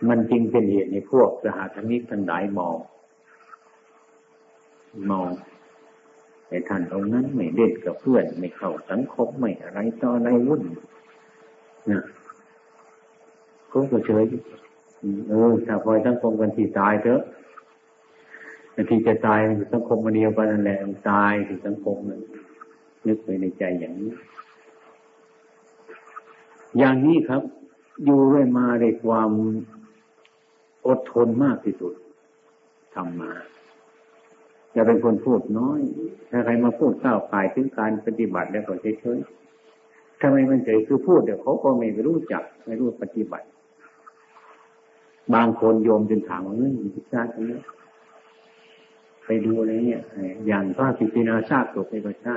A: มันจึงเป็นเหตุในพวกสหธรรมิกทั้งหลายมองมอง แต่ท่านตรงนั้นไม่เด่นกับเพื่อน ไม่เข้าสังคมไม่อะไรต่ออะไรวุ่นนะก็เฉยเออถ้าปล่อยสังคมกันที่ตายเถอะแต่ที่จะตายสังคมมันเดียวกันนั่นแหละตายที่สังคมนนึกไปในใจอย่างนี้ อย่างนี้ครับ อยู่เรื่อยมาด้วยความอดทนมากที่สุดทำมา จะเป็นคนพูดน้อย ถ้าใครมาพูดก้าวไก่ถึงการปฏิบัติแล้วก็เฉยๆทำไมมันเฉยคือพูดเดี๋ยวเขาก็ไม่รู้จักไม่รู้ปฏิบัติ บางคนโยมจนถามว่าเฮ้ยศึกษาตรงนี้ยไปดูอะไรเนี่ยอย่างพระปิปินาทราบตกไปก็ใช่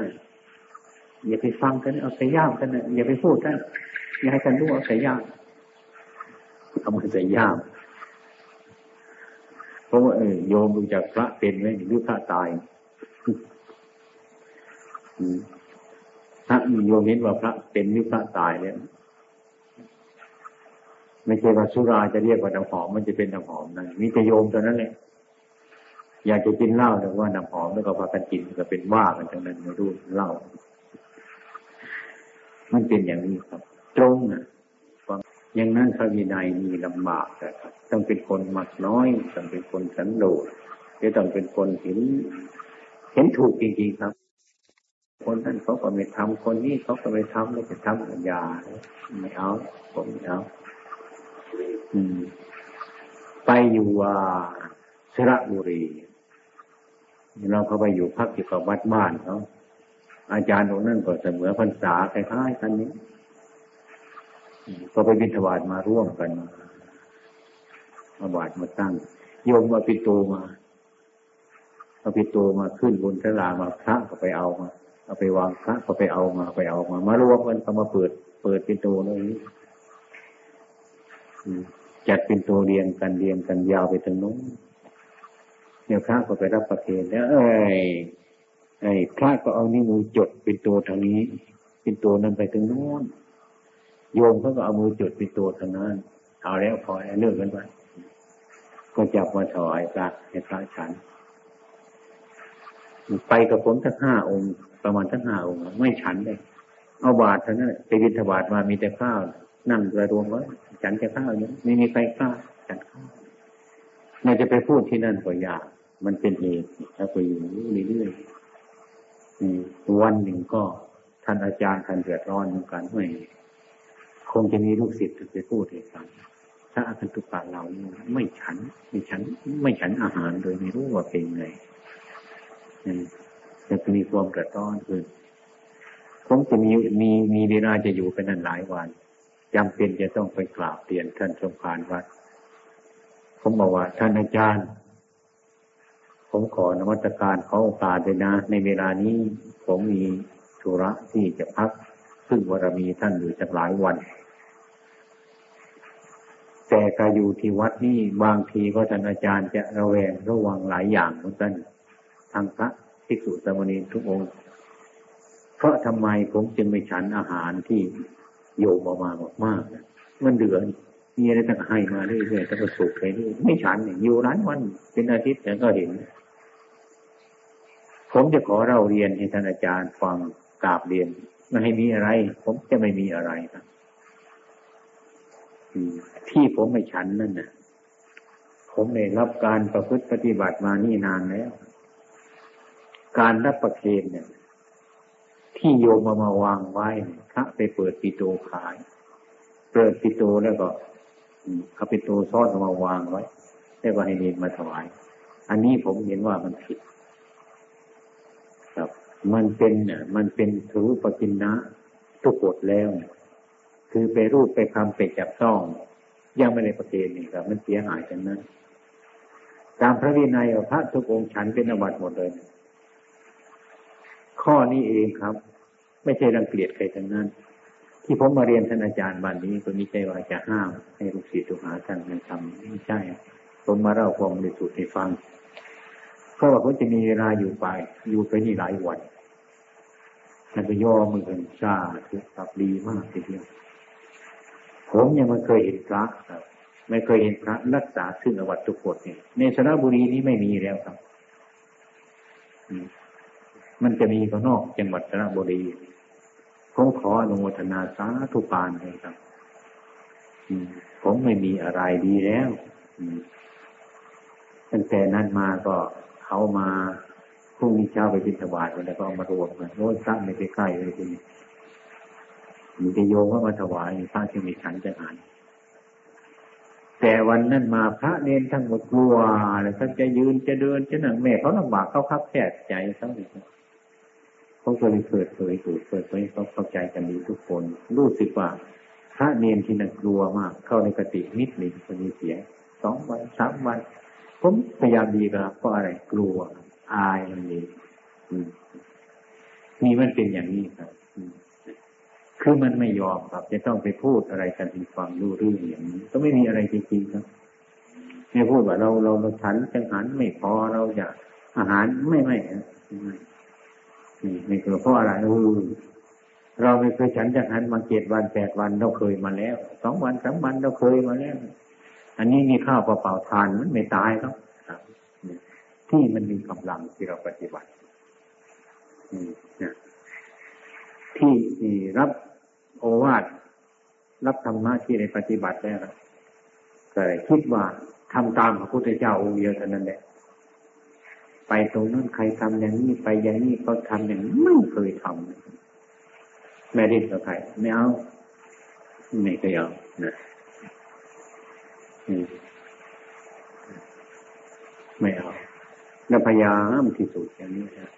A: อย่าไปฟังกันเอาใส่ย่ามกันนะอย่าไปพูดกันอย่าให้กันรู้เอาใส่ย่ามเอามาใส่ย่าม เพราะว่าเออโยมดูจากพระเป็นไหมหรือพระตายพระมีโยมเห็นว่าพระเป็นหรือพระตายเนี่ยไม่ใช่ว่าสุราจะเรียกว่าน้ำหอมมันจะเป็นน้ำหอมนะมีแต่โยมตอนนั้นแหละอยากจะกินเหล้าแต่ว่าน้ำหอมแล้วก็พากันกินก็เป็นว่ากันทั้งนั้นไม่รู้เหล้ามันเป็นอย่างนี้ครับ ตรงนะ อย่างนั้นพระวินัยมีลำบากนะครับต้องเป็นคนมักน้อย ต้องเป็นคนสันโดษจะต้องเป็นคนเห็น เห็นถูกจริงๆครับ คนนั้นเขาก็ไม่ทำคนนี้เขาก็ไม่ทำแล้วจะทำกัยาไม่เอาผมไม่เอาอืม ไปอยู่ว่าสระบุรีเราเขาไปอยู่พักอยู่กับวัดบ้านเขาอาจารย์ตรงนั้นก็เสมอพรรษาคล้ายๆกันนี้ ก็ไปบิณฑบาตมาร่วมกันมาบาทมาตั้งโยมมาปิโตมาเอาปิโตมาขึ้นบนทลามาพระก็ไปเอามาเอาไปวางพระก็ไปเอามาไปเอามามารวมกันก็มาเปิด เปิดปิโตเลยจัดเป็นตัวเรียงกันเรียงกันยาวไปถึงนู้นเนี่ยพระก็ไปรับประเคนแล้วเอ้ยไอ้พระก็เอานิ้วมือจดเป็นตัวทางนี้ เป็นตัวนั้นไปถึงนู้น โยมเขาก็เอามือจุดเป็นตัวทางนั้นเอาแล้วพอเลิกกันไปก็จับมาถวายพระให้พระฉัน ไปกับผมทั้งห้าองค์ ประมาณทั้งห้าองค์ไม่ฉันเลยเอาบาตรเท่านั้นไปบิณฑบาตมามีแต่ข้าวนั่งระดวงไว้ฉันจะข้าวนี้ไม่มีใครข้าวฉันข้าวน่าจะไปพูดที่นั่นก็ยากมันเป็นเองถ้าไปอยู่เรื่อยๆวันหนึ่งก็ท่านอาจารย์ท่านเดือดร้อนเหมือนกันไม่ คงจะมีลูกศิษย์ไปพูดให้ฟังถ้าอาคันตุกะเราไม่ฉัน ไม่ฉัน ไม่ฉันอาหารโดยไม่รู้ว่าเป็นไงจะมีความเดือดร้อนคือผมจะมีมีมีเวลาจะอยู่เป็นนั้นหลายวันจำเป็นจะต้องไปกราบเรียนท่านสมภารวัดผมบอกว่า ท่านอาจารย์ ผมขอนวัตการเขาโอกาสเลยนะ ในเวลานี้ผมมีธุระที่จะพักซึ่งวรมีท่านอยู่จากหลายวัน แต่การอยู่ที่วัดนี่บางทีก็ท่านอาจารย์จะระแวงระวังหลายอย่างเหมือนกันทางพระภิกษุสมณีทุกองค์ เพราะทำไมผมจึงไม่ฉันอาหารที่โยมออกมามากๆมันเดือดมีอะไรต่างให้มาเรื่อยๆต้องประสบไปเรื่อยไม่ฉันอยู่ร้านวันเป็นอาทิตย์แต่ก็เห็น ผมจะขอเราเรียนให้ท่านอาจารย์ฟังกราบเรียนไม่ให้มีอะไร ผมจะไม่มีอะไรครับ ที่ผมไม่ฉันนั่นน่ะ ผมได้รับการประพฤติปฏิบัติมานี่นานแล้ว การรับประเคนเนี่ย ที่โยมมามาวางไว้พระไปเปิดปิโตขาย เปิดปิโตแล้วก็เขาปิโตซ่อนมาวางไว้แล้วก็ให้เนรมาถวาย อันนี้ผมเห็นว่ามันผิดครับ มันเป็นเนี่ยมันเป็นถือปกินนะทุกกฎแล้ว คือไปรูปไปคำไปจับต้อง ยังไม่ได้ประเคนนี่ครับ มันเสียหายจังนั้นตามพระวินัยพระทุกองค์ฉันเป็นอวัตหมดเลย ข้อนี้เองครับ ไม่ใช่รังเกียจใครทั้งนั้น ที่ผมมาเรียนท่านอาจารย์วันนี้ก็มีใจว่าจะห้าม ให้ลูกศิษย์ลูกหาท่านมันทำไม่ใช่ ผมมาเล่าความในสุดให้ฟังเพราะว่าผมจะมีเวลาอยู่ไป อยู่ไปนี่หลายวันท่านไปย่อมือกันชาทุกตับดีมากทีเดียว ผมยังไม่เคยเห็นพระครับไม่เคยเห็นพระรักษาซึ่งอวัตทุกกฎเนี่ยในสระบุรีนี้ไม่มีแล้วครับมันจะมีก็นอกจังหวัดสระบุรีผมขออนุโมทนาสาธุปานเลยครับผมไม่มีอะไรดีแล้วตั้งแต่นั้นมาก็เขามาพรุ่งนี้เช้าไปบิณฑบาตแล้วก็มารวมกันโน้นสร้างไม่ไปใกล้เลยทีนี้ มีแต่โยมว่ามาถวายพระที่มีขันจะอ่าน แต่วันนั้นมาพระเนนทั้งหมดกลัวแล้วก็จะยืนจะเดินจะนั่งแม่เขาลำบากเขาคับแคบใจเขาอีกเขาก็เลยเปิดเผยถูกเปิดเผยเขาเข้าใจกันดีทุกคนรู้สึกว่าพระเนนที่นั่นกลัวมาก เข้าในกตินิดหนึ่งจะมีเสียสองวันสามวันผมพยายามดีครับเพราะอะไรกลัว อายมันดีนี่มันเป็นอย่างนี้ครับ คือมันไม่ยอมครับ จะต้องไปพูดอะไรกันที่ฟังรู้เรื่องอย่างนี้ก็ไม่มีอะไรจริงๆครับไม่พูดว่าเราเราเราฉันจังหันไม่พอเราอยากอาหารไม่ไม่ไม่ไม่เกิดเพราะอะไรเออเราไม่เคยฉันจังหันมาเจ็ดวันแปดวันเราเคยมาแล้วสองวันสามวันเราเคยมาแล้ว อันนี้มีข้าวเปล่าๆทานมันไม่ตายครับที่มันมีกำลังที่เราปฏิบัติที่รับ โอวาทรับธรรมะที่ในปฏิบัติแล้วก็คิดว่าทำตามพระพุทธเจ้าองค์เดียวเท่านั้นแหละไปตรงนั้นใครทำอย่างนี้ไปอย่างนี้เขาทำอย่างนี้ไม่เคยทำแม่ดิ้นกับใครไม่เอาไม่เคยเอานะไม่เอาแล้วพยายามที่สุดอย่างนี้นะ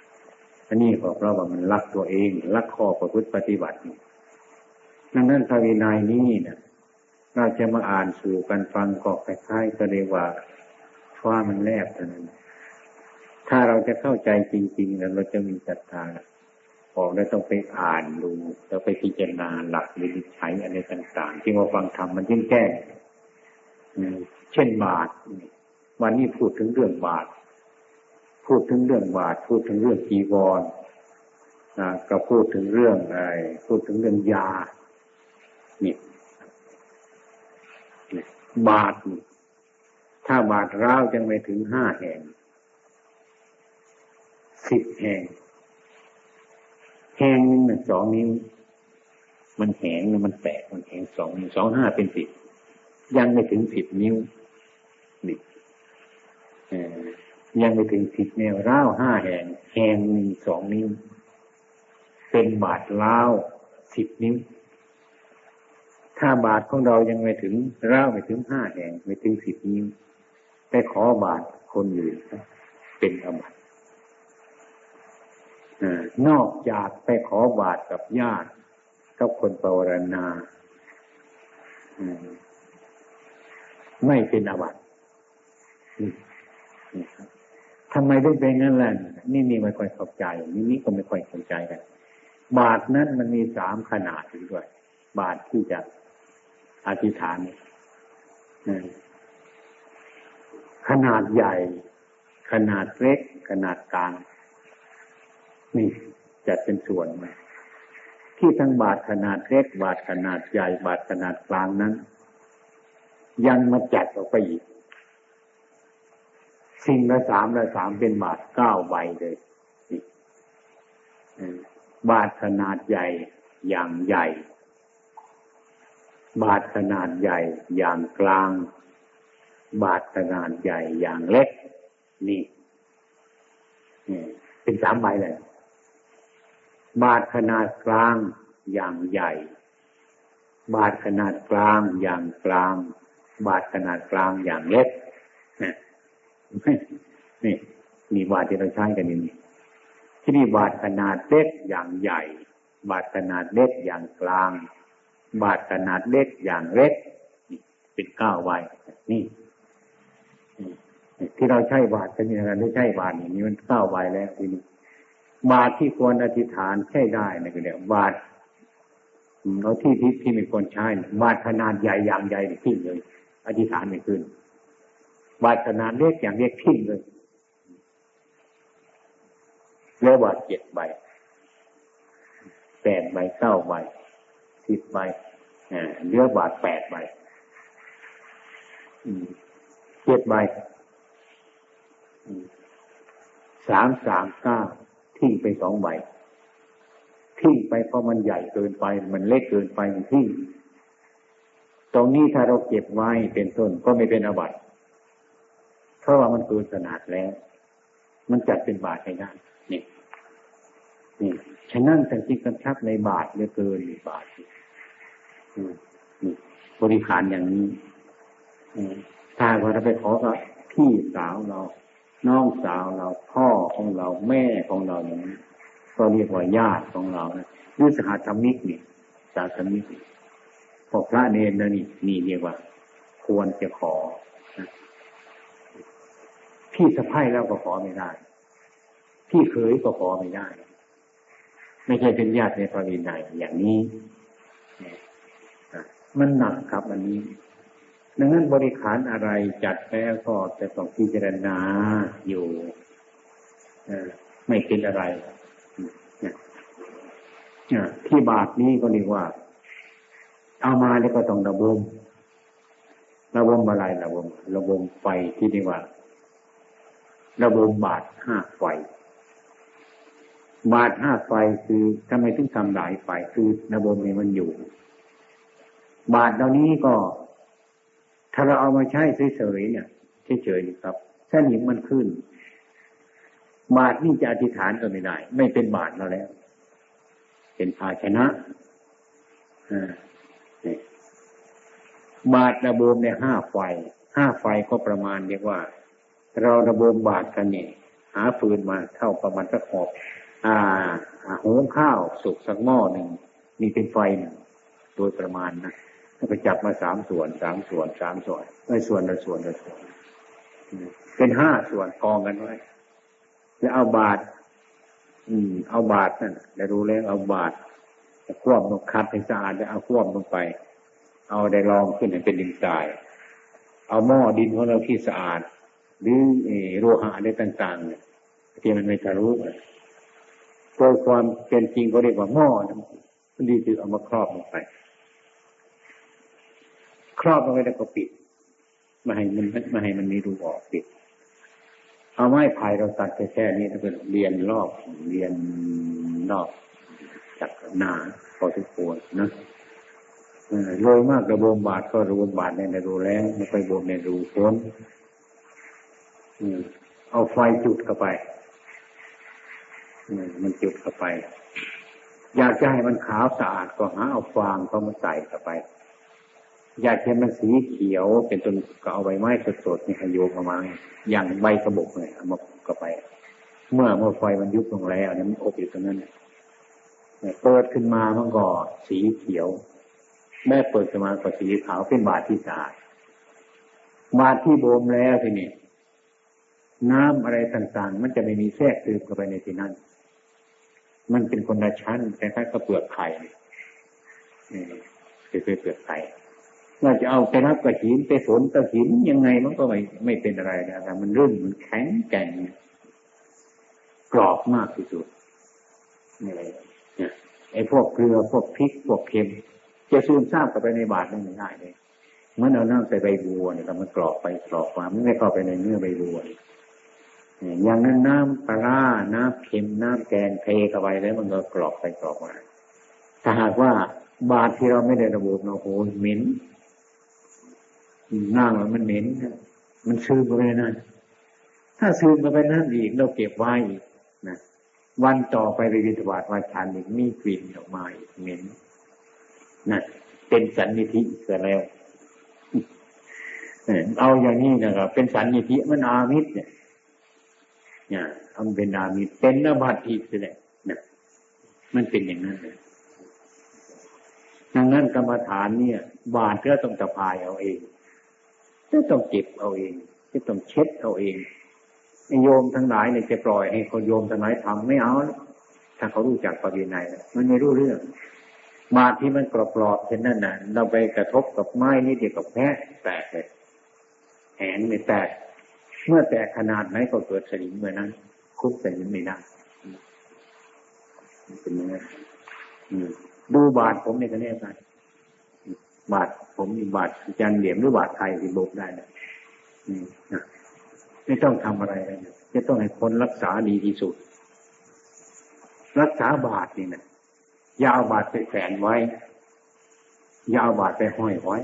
A: อันนี้บอกเราว่ามันรักตัวเองรักข้อประพฤติปฏิบัติ ดังนั้นพระวินัยนี้นะเราจะมาอ่านสู่กันฟังก็คล้ายๆก็เรียว่าฟ้ามันแลบเท่านั้นถ้าเราจะเข้าใจจริง ๆ แล้วเราจะมีศรัทธาออกแล้วต้องไปอ่านดูแล้วไปพิจารณาหลักวิใช้อะไรต่าง ๆ ที่ว่าฟังธรรมมันยิ่งแก้เช่นบาทวันนี้พูดถึงเรื่องบาท พูดถึงเรื่องบาท พูดถึงเรื่องจีวรก็พูดถึงเรื่องอะไรพูดถึงเรื่องยา นี่บาทถ้าบาทร้าวยังไม่ถึงห้าแห่งสิบแห่งแห่งหนึ่งสองนิ้ว มันแหงมันแตกมันแหงสองสองห้าเป็นสิบยังไม่ถึงสิบนิ้วนี่ยังไม่ถึงสิบแนวร้าวห้าแห่งแห่งหนึ่งสองนิ้ว เป็นบาทร้าวสิบนิ้ว ถ้าบาทของเรายังไม่ถึงร้าไม่ถึงห้าแห่งไม่ถึงสิบนิ้วไปขอบาทคนอื่นเป็นอบัตนอกจากไปขอบาทกับญาติกับคนปรณาไม่เป็นอาบัตทำไมได้เป็นงั้นล่ะนี่นี่ไม่ค่อยเข้าใจนี่นี่ก็ไม่ค่อยเข้าใจกันบาทนั้นมันมีสามขนาดด้วย บาทที่จะ อธิษฐานขนาดใหญ่ ขนาดเล็ก ขนาดกลาง นี่จัดเป็นส่วนมาที่ทั้งบาทขนาดเล็ก บาทขนาดใหญ่ บาทขนาดกลางนั้น ยังมาจัดออกไปอีก สิ่งละสามละสามเป็นบาทเก้าใบเลยบาทขนาดใหญ่อย่างใหญ่ บาทขนาดใหญ่อย่างกลาง บาทขนาดใหญ่อย่างเล็ก นี่เป็นสามใบเลยบาทขนาดกลางอย่างใหญ่ บาทขนาดกลางอย่างกลาง บาทขนาดกลางอย่างเล็กนี่มีบาทที่เราใช้กันนี่ที่นี่บาทขนาดเล็กอย่างใหญ่ บาทขนาดเล็กอย่างกลาง บาทขนาดเล็กอย่างเล็กเป็นเก้าใบนี่ที่เราใช้บาทกันนี่นะไม่ใช่บาทอย่างนี้มันเก้าใบแล้วทีนี้บาทที่ควรอธิษฐานใช้ได้นะคือเนี่ยบาทเราที่ที่ที่ไม่ควรใช้บาทขนาดใหญ่อย่างใหญ่ขึ้นเลย อธิษฐานไม่ขึ้น บาดขนาดเล็กอย่างเล็กทิ้งเลยแล้วบาดเจ็ดใบแปดใบเก้าใบ สิบใบเลือบาดแปดใบเจ็ดใบสามสามเก้าทิ้งไปสองใบทิ้งไปเพราะมันใหญ่เกินไป มันเล็กเกินไปทิ้งตรงนี้ถ้าเราเก็บไว้เป็นต้นก็ไม่เป็นอบัติเพราะว่ามันเกินขนาดแล้ว มันจัดเป็นบาทให้ได้นี่นี่ ฉะนั้นสันติกำชับในบาทเนี่ยเกินบาทบริหารอย่างนี้ถ้าว่าเราไปขอกับพี่สาวเรา น้องสาวเรา พ่อของเราแม่ของเราอย่างนี้ก็เรียกว่าญาติของเรานะนี่สหธรรมิกนี่สาธรรมิกพอพระเนรนี่นี่เรียกว่า ควรจะขอพี่สะพ้ายแล้วก็ขอไม่ได้ที่เคยก็พอไม่ได้ ไม่ใช่เป็นญาติในพระวินัยอย่างนี้ มันหนักครับอันนี้ ดังนั้นบริขารอะไรจัดแล้วก็จะต้องพิจารณาอยู่ไม่เป็นอะไรที่บาทนี้ก็เรียกว่า เอามาแล้วก็ต้องระบมระบมอะไรระบมระบมไฟที่เรียกว่า ระบมบาทห้าไฟ บาทห้าไฟคือทำไมถึงทำหลายไฟคือระบมนี้มันอยู่ บาทเหล่านี้ก็ ถ้าเราเอามาใช้เฉยๆเนี่ยเฉยๆครับสนิมมันขึ้น บาทนี่จะอธิษฐานก็ไม่ได้ ไม่เป็นบาทเราแล้ว เป็นภาชนะบาทระบมในห้าไฟ ห้าไฟก็ประมาณเรียกว่า เราระบมบาทกันเนี่ยหาฟืนมาเท่าประมาณสักหอบ อ่าหุงข้าวสุกสักหม้อหนึ่งมีเป็นไฟหนึ่งโดยประมาณนะแล้วก็จับมาสามส่วนสามส่วนสามส่วนไม่ส่วนละส่วนละส่วนเป็นห้าส่วนกองกันไว้แล้วเอาบาทอืม เอาบาทนั่นแล้วรู้แล้วเอาบาทจะคว่ำลงคัดให้สะอาดจะเอาคว่ำลงไป เอาได้ลองขึ้นให้เป็นดินทราย เอาหม้อดินของเราที่สะอาด หรือโลหะอะไรต่างๆเนี่ยที่มันไม่ทะลุ โดยความเป็นจริงเขาเรียกว่าหม้อมันดีคือเอามาครอบลงไป ครอบลงไปแล้วก็ปิดไม่ให้มันไม่ให้มันมีรูออกปิด เอาไม้ไผ่เราตัดแค่แค่นี้ถ้าเป็นเรียนรอบเรียนรอบจากหนาพอทุกคนนะโรยมากกระบมบาดก็ระบมบาดในรูแรงไม่ไปบมในรูพ้นเอาไฟจุดเข้าไป มันจุดเข้าไป อยากจะให้มันขาวสะอาดก็หาเอาฟางเขามาใส่เข้าไป อยากให้มันสีเขียวเป็นต้นก็เอาใบไม้สดๆนี่ขโยกออกมาอย่างใบกระบอกเลยเอามาเข้าไป เมื่อเมื่อไฟมันยุบลงแล้วเนี่ยมันอบอยู่ตรงนั้นเนี่ยเปิดขึ้นมามันก็สีเขียว แม่เปิดขึ้นมาก็สีขาวเป็นบาทที่สะอาดบาทที่โบมแล้วทีนี้น้ำอะไรต่างๆ มันจะไม่มีแทรกซึมเข้าไปในที่นั้น มันเป็นคนละชั้นคล้ายๆกับเปลือกไข่นี่เป็นเปลือกไข่ว่าจะเอาไปรับกระหินไปฝนกระหินยังไงมันก็ไม่ไม่เป็นอะไรนะแต่มันรุ่นมันแข็งแกร่งกรอบมากที่สุดนี่อะไรเนี่ยไอ้พวกเกลือพวกพริกพวกเค็มจะซูมซาบเข้าไปในบาตรไม่ได้เลยเมื่อเอาน้ำใส่ใบบัวเนี่ยมันกรอบไปกรอบมาไม่ได้เข้าไปในเนื้อใบบัว อย่างนั้นน้ำปลา น้ำเค็ม น้ำแกงเทเข้าไปแล้วมันก็กรอบไปกรอบมา ถ้าหากว่าบาตที่เราไม่ได้ระบุเราโหเหม็นนั่งมันเหม็นมันซึมไปนั่นถ้าซึมไปนั่นอีกเราเก็บไว้อีกนะวันต่อไปไปวิทบาทวาชานอีกมีกลิ่นออกมาอีกเหม็นนั่นเป็นสันนิธิเกิดแล้วเอาอย่างนี้นะครับเป็นสันนิธิมันอามิตรเนี่ย เนี่ยทำเป็นอามิตรเป็นนบัตอีกเลยเนี่ยมันเป็นอย่างนั้นเลยดังนั้นกรรมฐานเนี่ย บาทก็ต้องตะพายเอาเองจะต้องเก็บเอาเองจะต้องเช็ดเอาเองโยมทั้งหลายเนี่ยจะปล่อยให้คนโยมทั้งหลายทำไม่เอาถ้าเขารู้จักปฏินัยมันไม่รู้เรื่องมาที่มันกรอบๆเช่นนั้นน่ะ เราไปกระทบกับไม้นี่เดียวกับแพ้แตกเลยแหนไม่แตก เมื่อแตกขนาดไหนก็เกิดสนิมเมื่อนั้น คุบสนิมไม่ได้เป็นยังไงดูบาดผมในกระเนี้ไปบาทผมมีบาทจันเหลี่ยมหรือบาทไทยที่โบกได้นะไม่ต้องทำอะไรเลยจะต้องให้คนรักษาดีที่สุด รักษาบาทนี่นะยาวบาทไปแขวนไว้ยาวบาทไปห้อยไว้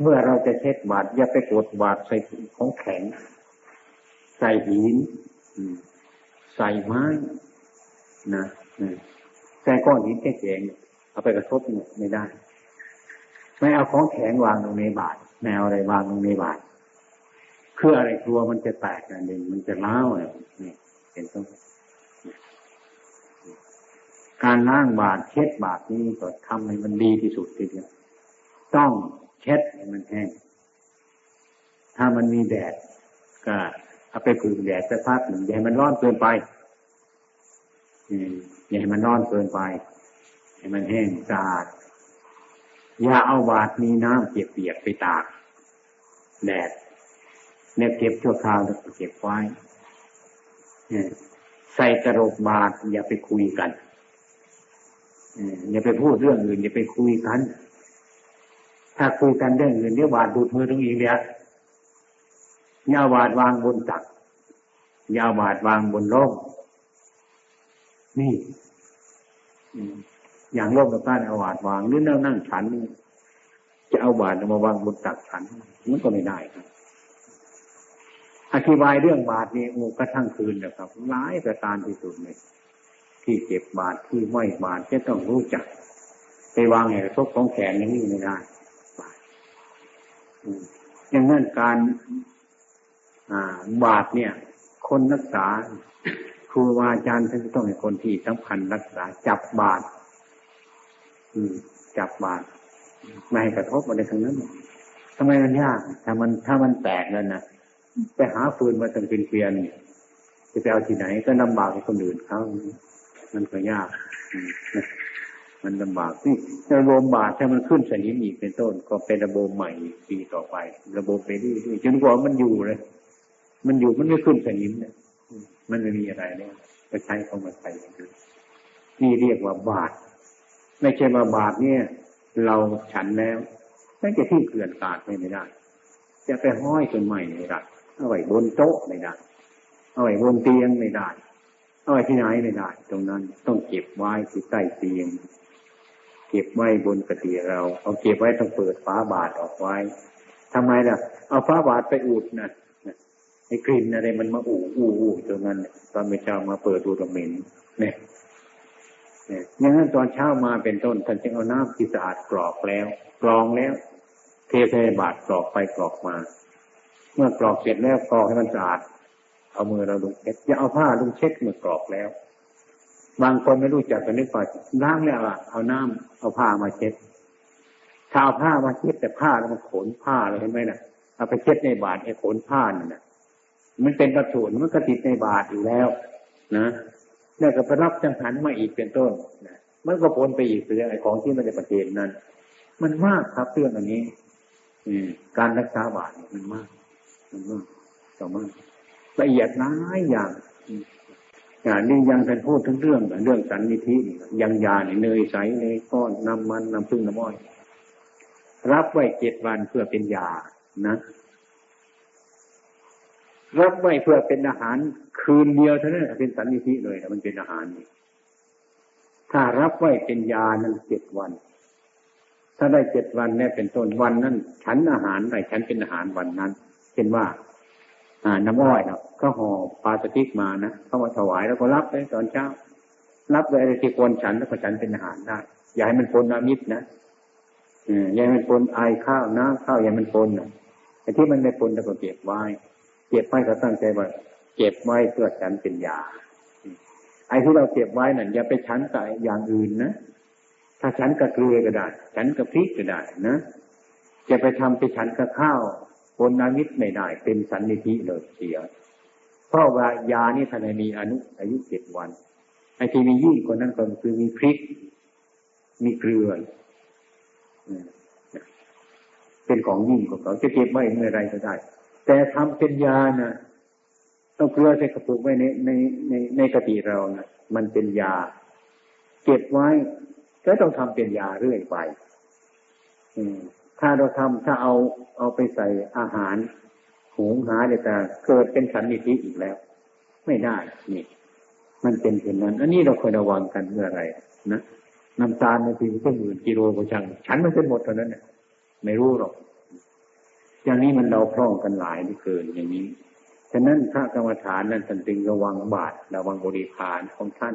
A: เมื่อเราจะเช็ดบาทอย่าไปกดบาทใส่ของแข็ง ใส่หินใส่ไม้นะใส่ก้อนหินแข็งเอาไปกระทบไม่ได้ ไม่เอาของแข็งวางลงในบาทแมวอะไรวางลงในบาทคืออะไรกลัวมันจะแตกอันหนึ่งมันจะเล้าวอะไรนี่เป็นต้นการล้างบาทเช็ดบาทนี้ก็ทำให้มันดีที่สุดทีเดียวต้อง เช็ดให้มันแห้ง ถ้ามันมีแดดก็เอาไปผืนแดดสักพักหนึ่งอย่าให้มันร้อนเกินไปอย่าให้มันร้อนเกินไป ให้มันแห้งสะอาดอย่าเอาบาดมีน้ำเปียกเปียกไปตาก แดดเนี่ยเก็บชั่วคราวแล้วเก็บไว้ใส่กระโหลกบาดอย่าไปคุยกันอย่าไปพูดเรื่องอื่น อย่าไปคุยกัน ถ้าคุยกันเรื่องอื่นเดี๋ยวบาดดูดมือตรงอีกเนี่ยยาบาดวางบนตักยาบาดวางบนร่มนี่อย่างร่มกับก้านเอาบาดวางหรือนั่งนั่งฉันจะเอาบาดมาวางบนตักฉันมันก็ไม่ได้ครับ อธิบายเรื่องบาดนี่โอ้กระทั่งคืนนะครับหลายประการที่สุดเลยที่เก็บบาดที่ไม่บาดจะต้องรู้จัก ไปวางแห่ทบของแขนอย่างนี้ไม่ได้ อย่างนั้นการบาดเนี่ย คนรักษาครูอาจารย์ท่านต้องเป็นคนที่สำคัญรักษาจับบาดจับบาดไม่ให้กระทบอะไรทั้งนั้นทำไมมันยากถ้ามันถ้ามันแตกแล้วนะไปหาฟืนมาตั้งเป็นเปลี่ยนจะไปเอาที่ไหนก็ลำบากให้คนอื่นเขามันก็ยาก มันลำบากนี่ระบบบาดถ้ามันขึ้นสนิมอีกเป็นต้น ก็เป็นระบบใหม่ปีต่อไป ระบบไปดีจนกว่ามันอยู่เลย มันอยู่มันไม่ขึ้นสนิมเนี่ยมันไม่มีอะไรเนี่ยไปใช้เขามาใช้นี่เรียกว่าบาดไม่ใช่มาบาดเนี่ย เราฉันแล้วไม่จะที่เกลื่อนกาดไม่ได้ จะไปห้อยจนใหม่ไม่ได้เอาไว้บนโต๊ะไม่ได้เอาไว้บนเตียงไม่ได้ เอาไว้ที่ไหนไม่ได้ ตรงนั้น ต้องเก็บไว้ที่ใต้เตียง เก็บไว้บนกระเตียเรา เอาเก็บไว้ต้องเปิดฟ้าบาทออกไว้ทำไมล่ะ เอาฟ้าบาทไปอุดนะไอ้กลิ่นอะไรมันมาอู้อู้อู้ตรงนั้นตอนเช้ามาเปิดดูตรงเหม็นเนี่ยเนี่ยอย่างนั้นตอนเช้ามาเป็นต้นท่านจึงเอาน้ำที่สะอาดกรอกแล้วกรองแล้วเทใส่บาทกรอกไปกรอกมา เมื่อกรอกเสร็จแล้วกรอกให้มันสะอาด เอามือเราลุงเช็ดอย่าเอาผ้าลุงเช็ดมือกรอกแล้ว บางคนไม่รู้จักกันนึกว่าล้างแล้วอะเอาน้ำเอาผ้ามาเช็ดถ้าเอาผ้ามาเช็ดแต่ผ้าแล้วมันขนผ้าเลยเห็นไหมนะ่ะเอาไปเช็ดในบาทไอ้ขนผ้านั่นนะมันเป็นกระสุนมันก็ติดในบาทอยู่แล้ว นะแล้วก็ไปรับจังหันมาอีกเป็นต้นนะมันก็พ้นไปอีกเรื่องไอ้ของที่มันจะประเทศนั้น มันมากครับเรื่องอันนี้ อืการรักษาบาทมันมาก มันมากต่อมาก ละเอียดน้อยอย่างอย่างนี้ยังเป็นพูดถึงเรื่องเรื่องสันนิธิยังยาเนยใสเนยก้อนน้ำมันน้ำพึ่งน้ำอ้อย รับไว้เจ็ดวันเพื่อเป็นยานะ รับไว้เพื่อเป็นอาหารคืนเดียวเท่านั้นเป็นสันนิธิเลยมันเป็นอาหารถ้ารับไว้เป็นยานั้นเจ็ดวัน ถ้าได้เจ็ดวันเนี่ยเป็นต้นวันนั้น ฉันอาหารได้ฉันเป็นอาหารวันนั้นเช่นว่า น้ำอ้อยเนาะก็ห่อปลาสติกมานะเข้ามาถวายแล้วก็รับไปตอนเช้า รับเลยอะไรที่ควรฉันแล้วก็ฉันเป็นอาหารได้อย่าให้มันปนน้ำมิตรนะอย่าให้มันปนไอข้าวน้ำข้าวอย่ามันปนนะไอ้ที่มันไม่ปนเราก็เก็บไว้ เก็บไว้ก็ตั้งใจว่าเก็บไว้เพื่อฉันเป็นยาไอ้ที่เราเก็บไว้นั่นอย่าไปฉันแต่อย่างอื่นนะถ้าฉันกับเกลือก็ได้ฉันกับพริกก็ได้นะจะไปทำไปฉันกับข้าว คนนามิตไม่ได้ เป็นสันนิธิเลยเสีย เพราะว่ายานี่ท่านมีอนุอายุเจ็ดวันไอ้ที่มียิ่งกว่านั้นก็คือมีพริก มีเกลือเป็นของยิ่งกว่าเขาจะเก็บไว้เมื่อไรก็ได้ แต่ทำเป็นยานะต้องเกลือใส่กระปุกไว้ในในในในกติเรานะมันเป็นยา เก็บไว้ก็ต้องทำเป็นยาเรื่อยไป ถ้าเราทำถ้าเอาเอาไปใส่อาหารหุงหาเดี๋ยวจะเกิดเป็นสันนิธิอีกแล้ว ไม่ได้นี่ มันเป็นเช่นนั้น อันนี้เราควรระวังกันเมื่อไรนะน้ำตาลในทีก็หมื่นกิโลก็ช่างฉันมันเป็นหมดเท่านั้นเนี่ยไม่รู้หรอก อย่างนี้มันเราคล่องกันหลายนี่เกินอย่างนี้ฉะนั้นพระกรรมฐานนั้นท่านจึงระวังบาตรระวังบริพารของท่าน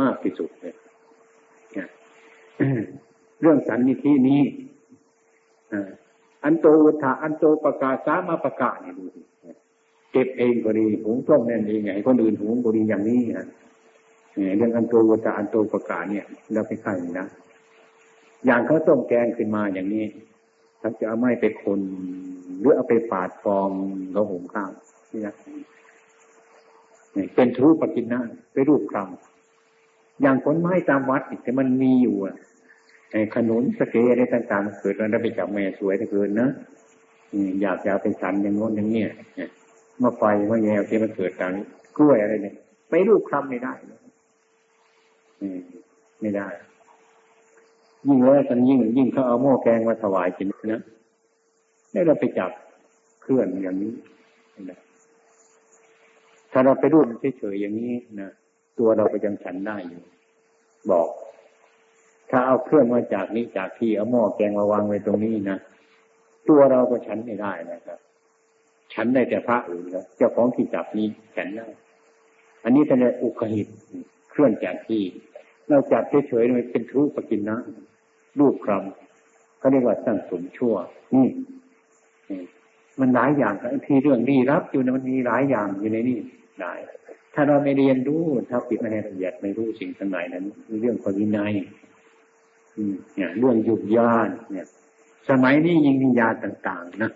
A: มากที่สุดเลยเรื่องสันนิธินี้ อันโตอุทธาอันโตประกาศสามาประกาศนี่ดูสิเก็บเองก็ดีหุงต้มนั่นเองไงคนอื่นหุงก็ดีอย่างนี้นะเรื่องอันโตอุทธาอันโตประกาศเนี่ยเราไปใครนะอย่างเขาต้มแกงขึ้นมาอย่างนี้ถ้าจะเอาไม้ไปคนหรือเอาไปปาดฟองแล้วหุงข้าวนี่ยเป็นทูปกินนะไปรูปคำอย่างผลไม้ตามวัดแต่มันมีอยู่อะ ขนุนสเกอะไรต่างๆเกิดมันได้ไปจับแม่สวยแต่เกินนะอยากจะไปสันอย่างโน้นอย่างเนี้ยมาไฟมาแย่ที่มันเกิดการกล้วยอะไรเนี่ยไปรูปคำไม่ได้ไม่ได้ ยิ่งเลยกันยิ่งยิ่งเขาเอาหม้อแกงมาถวายกินนะได้เราไปจับเคลื่อนอย่างนี้นะถ้าเราไปรูปเฉยๆอย่างนี้นะตัวเราก็ยังฉันได้อยู่ บอก ถ้าเอาเครื่องมาจากนี้จากที่เอาหม้อแกงมาวางไว้ตรงนี้นะตัวเราก็ฉันไม่ได้นะครับ ฉันได้แต่พระอื่นแล้วเจ้าของที่จับนี้ฉันได้อันนี้เป็นอุคหิตเคลื่อนจากที่ เราจับเฉยๆมันเป็นทุปกินนะรูปครำเขาเรียกว่าสร้างสมชั่วนี่มันหลายอย่างที่เรื่องดีรับอยู่นะมันมีหลายอย่างอยู่ในนี่ได้ถ้าเราไม่เรียนรู้ถ้าปิดมาในละเอียดไม่รู้สิ่งทั้งหลายนั้นเรื่องความวินัย เนี่ยเรื่องยุบยานเนี่ย สมัยนี้ยิงมียาต่าง ๆ นะ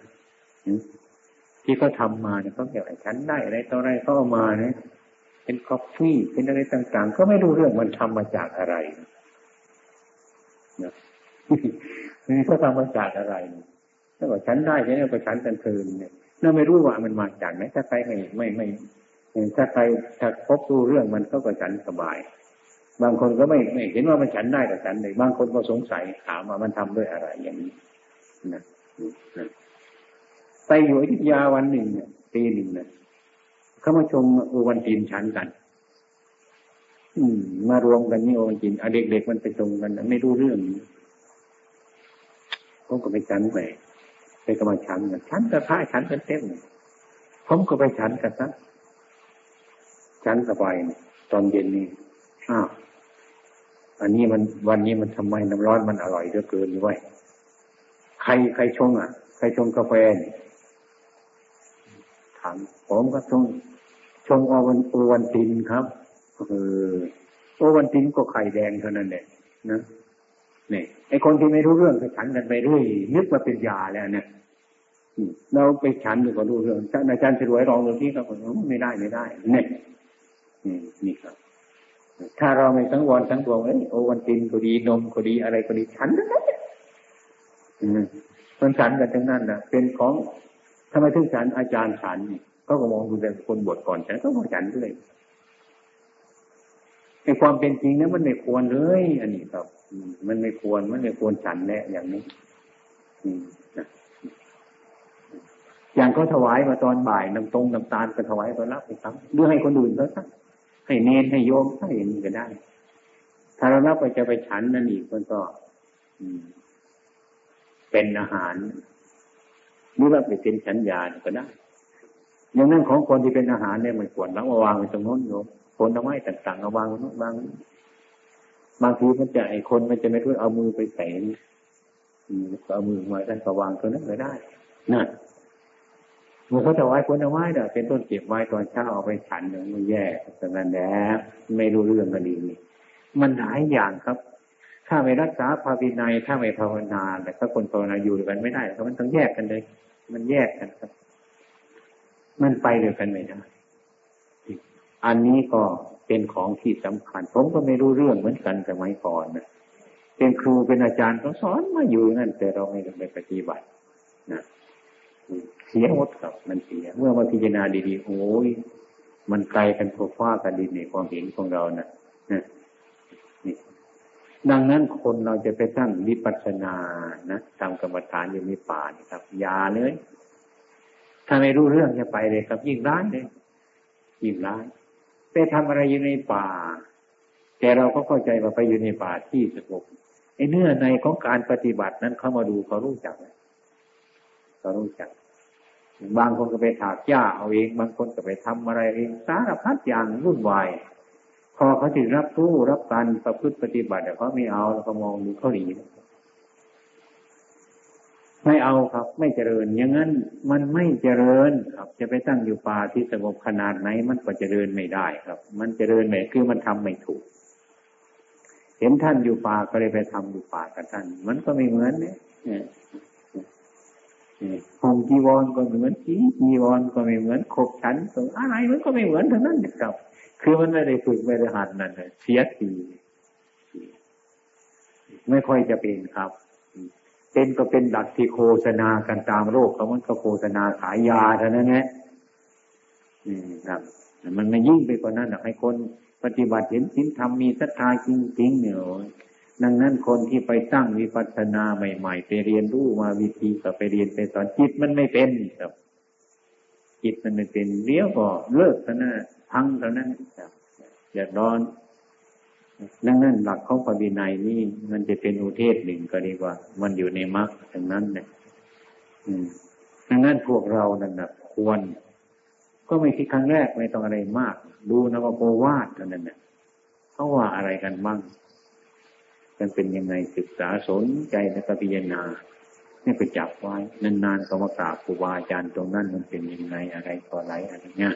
A: ที่เขาทามาเนี่ยเขาเกี่ยวกับฉันได้อะไรต่ออะไรเขาเอามาเนี่ยเป็นกาแฟเป็นอะไรต่าง ๆ ก็ไม่รู้เรื่องมันทำมาจากอะไรนะนี่เขาทำมาจากอะไรถ้าว่าฉันได้เนี่ยไปฉันกันเทินเนี่ยเราไม่รู้ว่ามันมาจากไหนถ้าใครไม่ไม่ไม่ถ้าใครถ้าพบรู้เรื่องมันก็กระฉันสบาย บางคนก็ไม่ไม่เห็นว่ามันฉันได้กับฉันเลยบางคนก็สงสัยถามว่ามันทำด้วยอะไรอย่างนี้นะไปอยู่อยุธยาวันหนึ่งเนี่ยปีหนึ่งเนี่ยเขามาชมโอวันจีนฉันกัน อืม มารวมกันนี่โอวันจีนเด็กๆมันไปชมกันไม่รู้เรื่องผมก็ไปฉันไปไปกำลังฉันกันฉันกระทะฉันกันเต็มผมก็ไปฉันกันซะฉันสบายตอนเย็นนี่อ้าว อันนี้มันวันนี้มันทำไมน้ำร้อนมันอร่อยเหลือเกินด้วยใครใครชงอะ ใครชงกาแฟถามผมก็ชงชงโอวันโอวันตินครับเออโอวันตินก็ไข่แดงเท่านั้นแหละนะเนี่ยไอคนที่ไม่รู้เรื่องก็ฉันกันไปเรื่อยนึกว่าเป็นยาแล้วเนี่ยเราไปฉันอยู่ก็รู้เรื่องอาจารย์สรวยรองตรงที่ก็บอกไม่ได้ไม่ได้เนี่ยนี่ครับ ถ้าเราไม่สังวรสังวมเอ้โอวันตินก็ดีนมก็ดีอะไรก็ดีฉันนั้นมันฉันกันทั้งนั้นนะเป็นของทำไมถึงฉันอาจารย์ฉันเขาก็มองดูแต่คนบวชก่อนฉันก็มองฉันด้วยในความเป็นจริงนั้นมันไม่ควรเลย อันนี้ครับมันไม่ควรมันไม่ควรฉันแน่อย่างนี้อย่างเขาถวายมาตอนบ่ายน้ำตรงน้ำตาลก็ถวายตอนรับไปครับหรือให้คนอื่นก็สัก ให้เนนให้โยมให้เห็นก็ได้ ถ้าเรารับไปจะไปฉันนั่นอีกมันก็เป็นอาหารหรือว่าไปเป็นฉันยาก็ได้อย่างนั้นของคนที่เป็นอาหารเนี่ยมันควรแล้วาวางไว้ตรงโน้นโยมผลไม้ต่างๆเอาวางโน้นวางบางทีมันจะไอคนมันจะไม่รู้เอามือไปใส่เอามือมาได้ก็วางตัวนั้นก็ได้นั่น มันเขาจะไหว้คนเอาไว้เด้อเป็นต้นเก็บไว้ตอนเช้าเอาไปฉันเนี่ยมันแย่แต่นั้นแหละไม่รู้เรื่องกันดีมันหลายอย่างครับ ถ้าไม่รักษาภาวินัยถ้าไม่ภาวนาแต่ถ้าคนภาวนาอยู่ด้วยกันไม่ได้เพราะมันต้องแยกกันเลย มันแยกกันครับ มันไปเดียวกันไม่ได้อันนี้ก็เป็นของที่สำคัญ ผมก็ไม่รู้เรื่องเหมือนกันแต่ไม่ก่อนนะเป็นครูเป็นอาจารย์เขาสอนมาอยู่นั่นแต่เราไม่ได้ปฏิบัตินะ เสียหมดครับมันเสีย เมื่อมาพิจารณาดีๆ โอ้ย มันไกลกันพอฟ้ากันดินในความเห็นของเรานะนะนี่ดังนั้นคนเราจะไปตั้งวิปัสสนานะทำกรรมฐานอยู่ในป่านี่ครับยาเลย ถ้าไม่รู้เรื่องจะไปเลยครับ ยิ่งร้ายเลยยิ่งร้ายไปทำอะไรอยู่ในป่า แต่เราก็เข้าใจว่าไปอยู่ในป่าที่สงบไอ้เนื้อในของการปฏิบัตินั้นเขามาดูเขารู้จักเขารู้จัก บางคนก็ไปถากหญ้าเอาเอง บางคนก็ไปทำอะไรเองสารพัดอย่างวุ่นวายพอเขาถึงรับรู้รับการประพฤติปฏิบัติเขาไม่เอาแล้วก็มองดูเขาหนีไม่เอาครับ ไม่เจริญ อย่างนั้นมันไม่เจริญครับ จะไปตั้งอยู่ป่าที่สงบขนาดไหน มันก็เจริญไม่ได้ครับ มันเจริญไม่คือมันทำไม่ถูก เห็นท่านอยู่ป่าก็เลยไปทำอยู่ป่ากับท่าน มันก็ไม่เหมือนเนี่ย ห่มจีวรก็ไม่เหมือนจีจีวรก็ไม่เหมือนขบฉันก็อะไรมันก็ไม่เหมือนทั้งนั้นครับ คือมันไม่ได้ฝึกไม่ได้หัดนั่นเสียทีไม่ค่อยจะเป็นครับ เป็นก็เป็นดักที่โฆษณากันตามโรคเขามันก็โฆษณาขายยาเท่านั้นแหละนี่ครับมันไม่ยิ่งไปกว่านั้นให้คนปฏิบัติเห็นสิ่งทำมีศรัทธาจริงๆเนี่ย ดังนั้นคนที่ไปตั้งวิปัสสนาใหม่ ๆ ไปเรียนรู้มาวิธีก็ไปเรียนไปสอนจิตมันไม่เป็นครับ จิตมันไม่เป็นเลี้ยวก็เลิกเท่านั้นพังเท่านั้นครับอย่าร้อนดังนั้นหลักของปฏินัยนี่มันจะเป็นอุเทศหนึ่งก็ดีกว่า มันอยู่ในมรรคดังนั้นเนี่ยดังนั้นพวกเรานั่นนะควร ก็ไม่คิดครั้งแรกไม่ต้องอะไรมาก ดูนะว่าโกวาดเท่านั้นเนี่ยเขาว่าอะไรกันบ้าง มันเป็นยังไงศึกษาสนใจแล้วก็พิจารณาให้ไปจับไว้นานๆก็มากราบครูบาอาจารย์ตรงนั้นมันเป็นยังไงอะไรต่ออะไรอะไรเงี้ย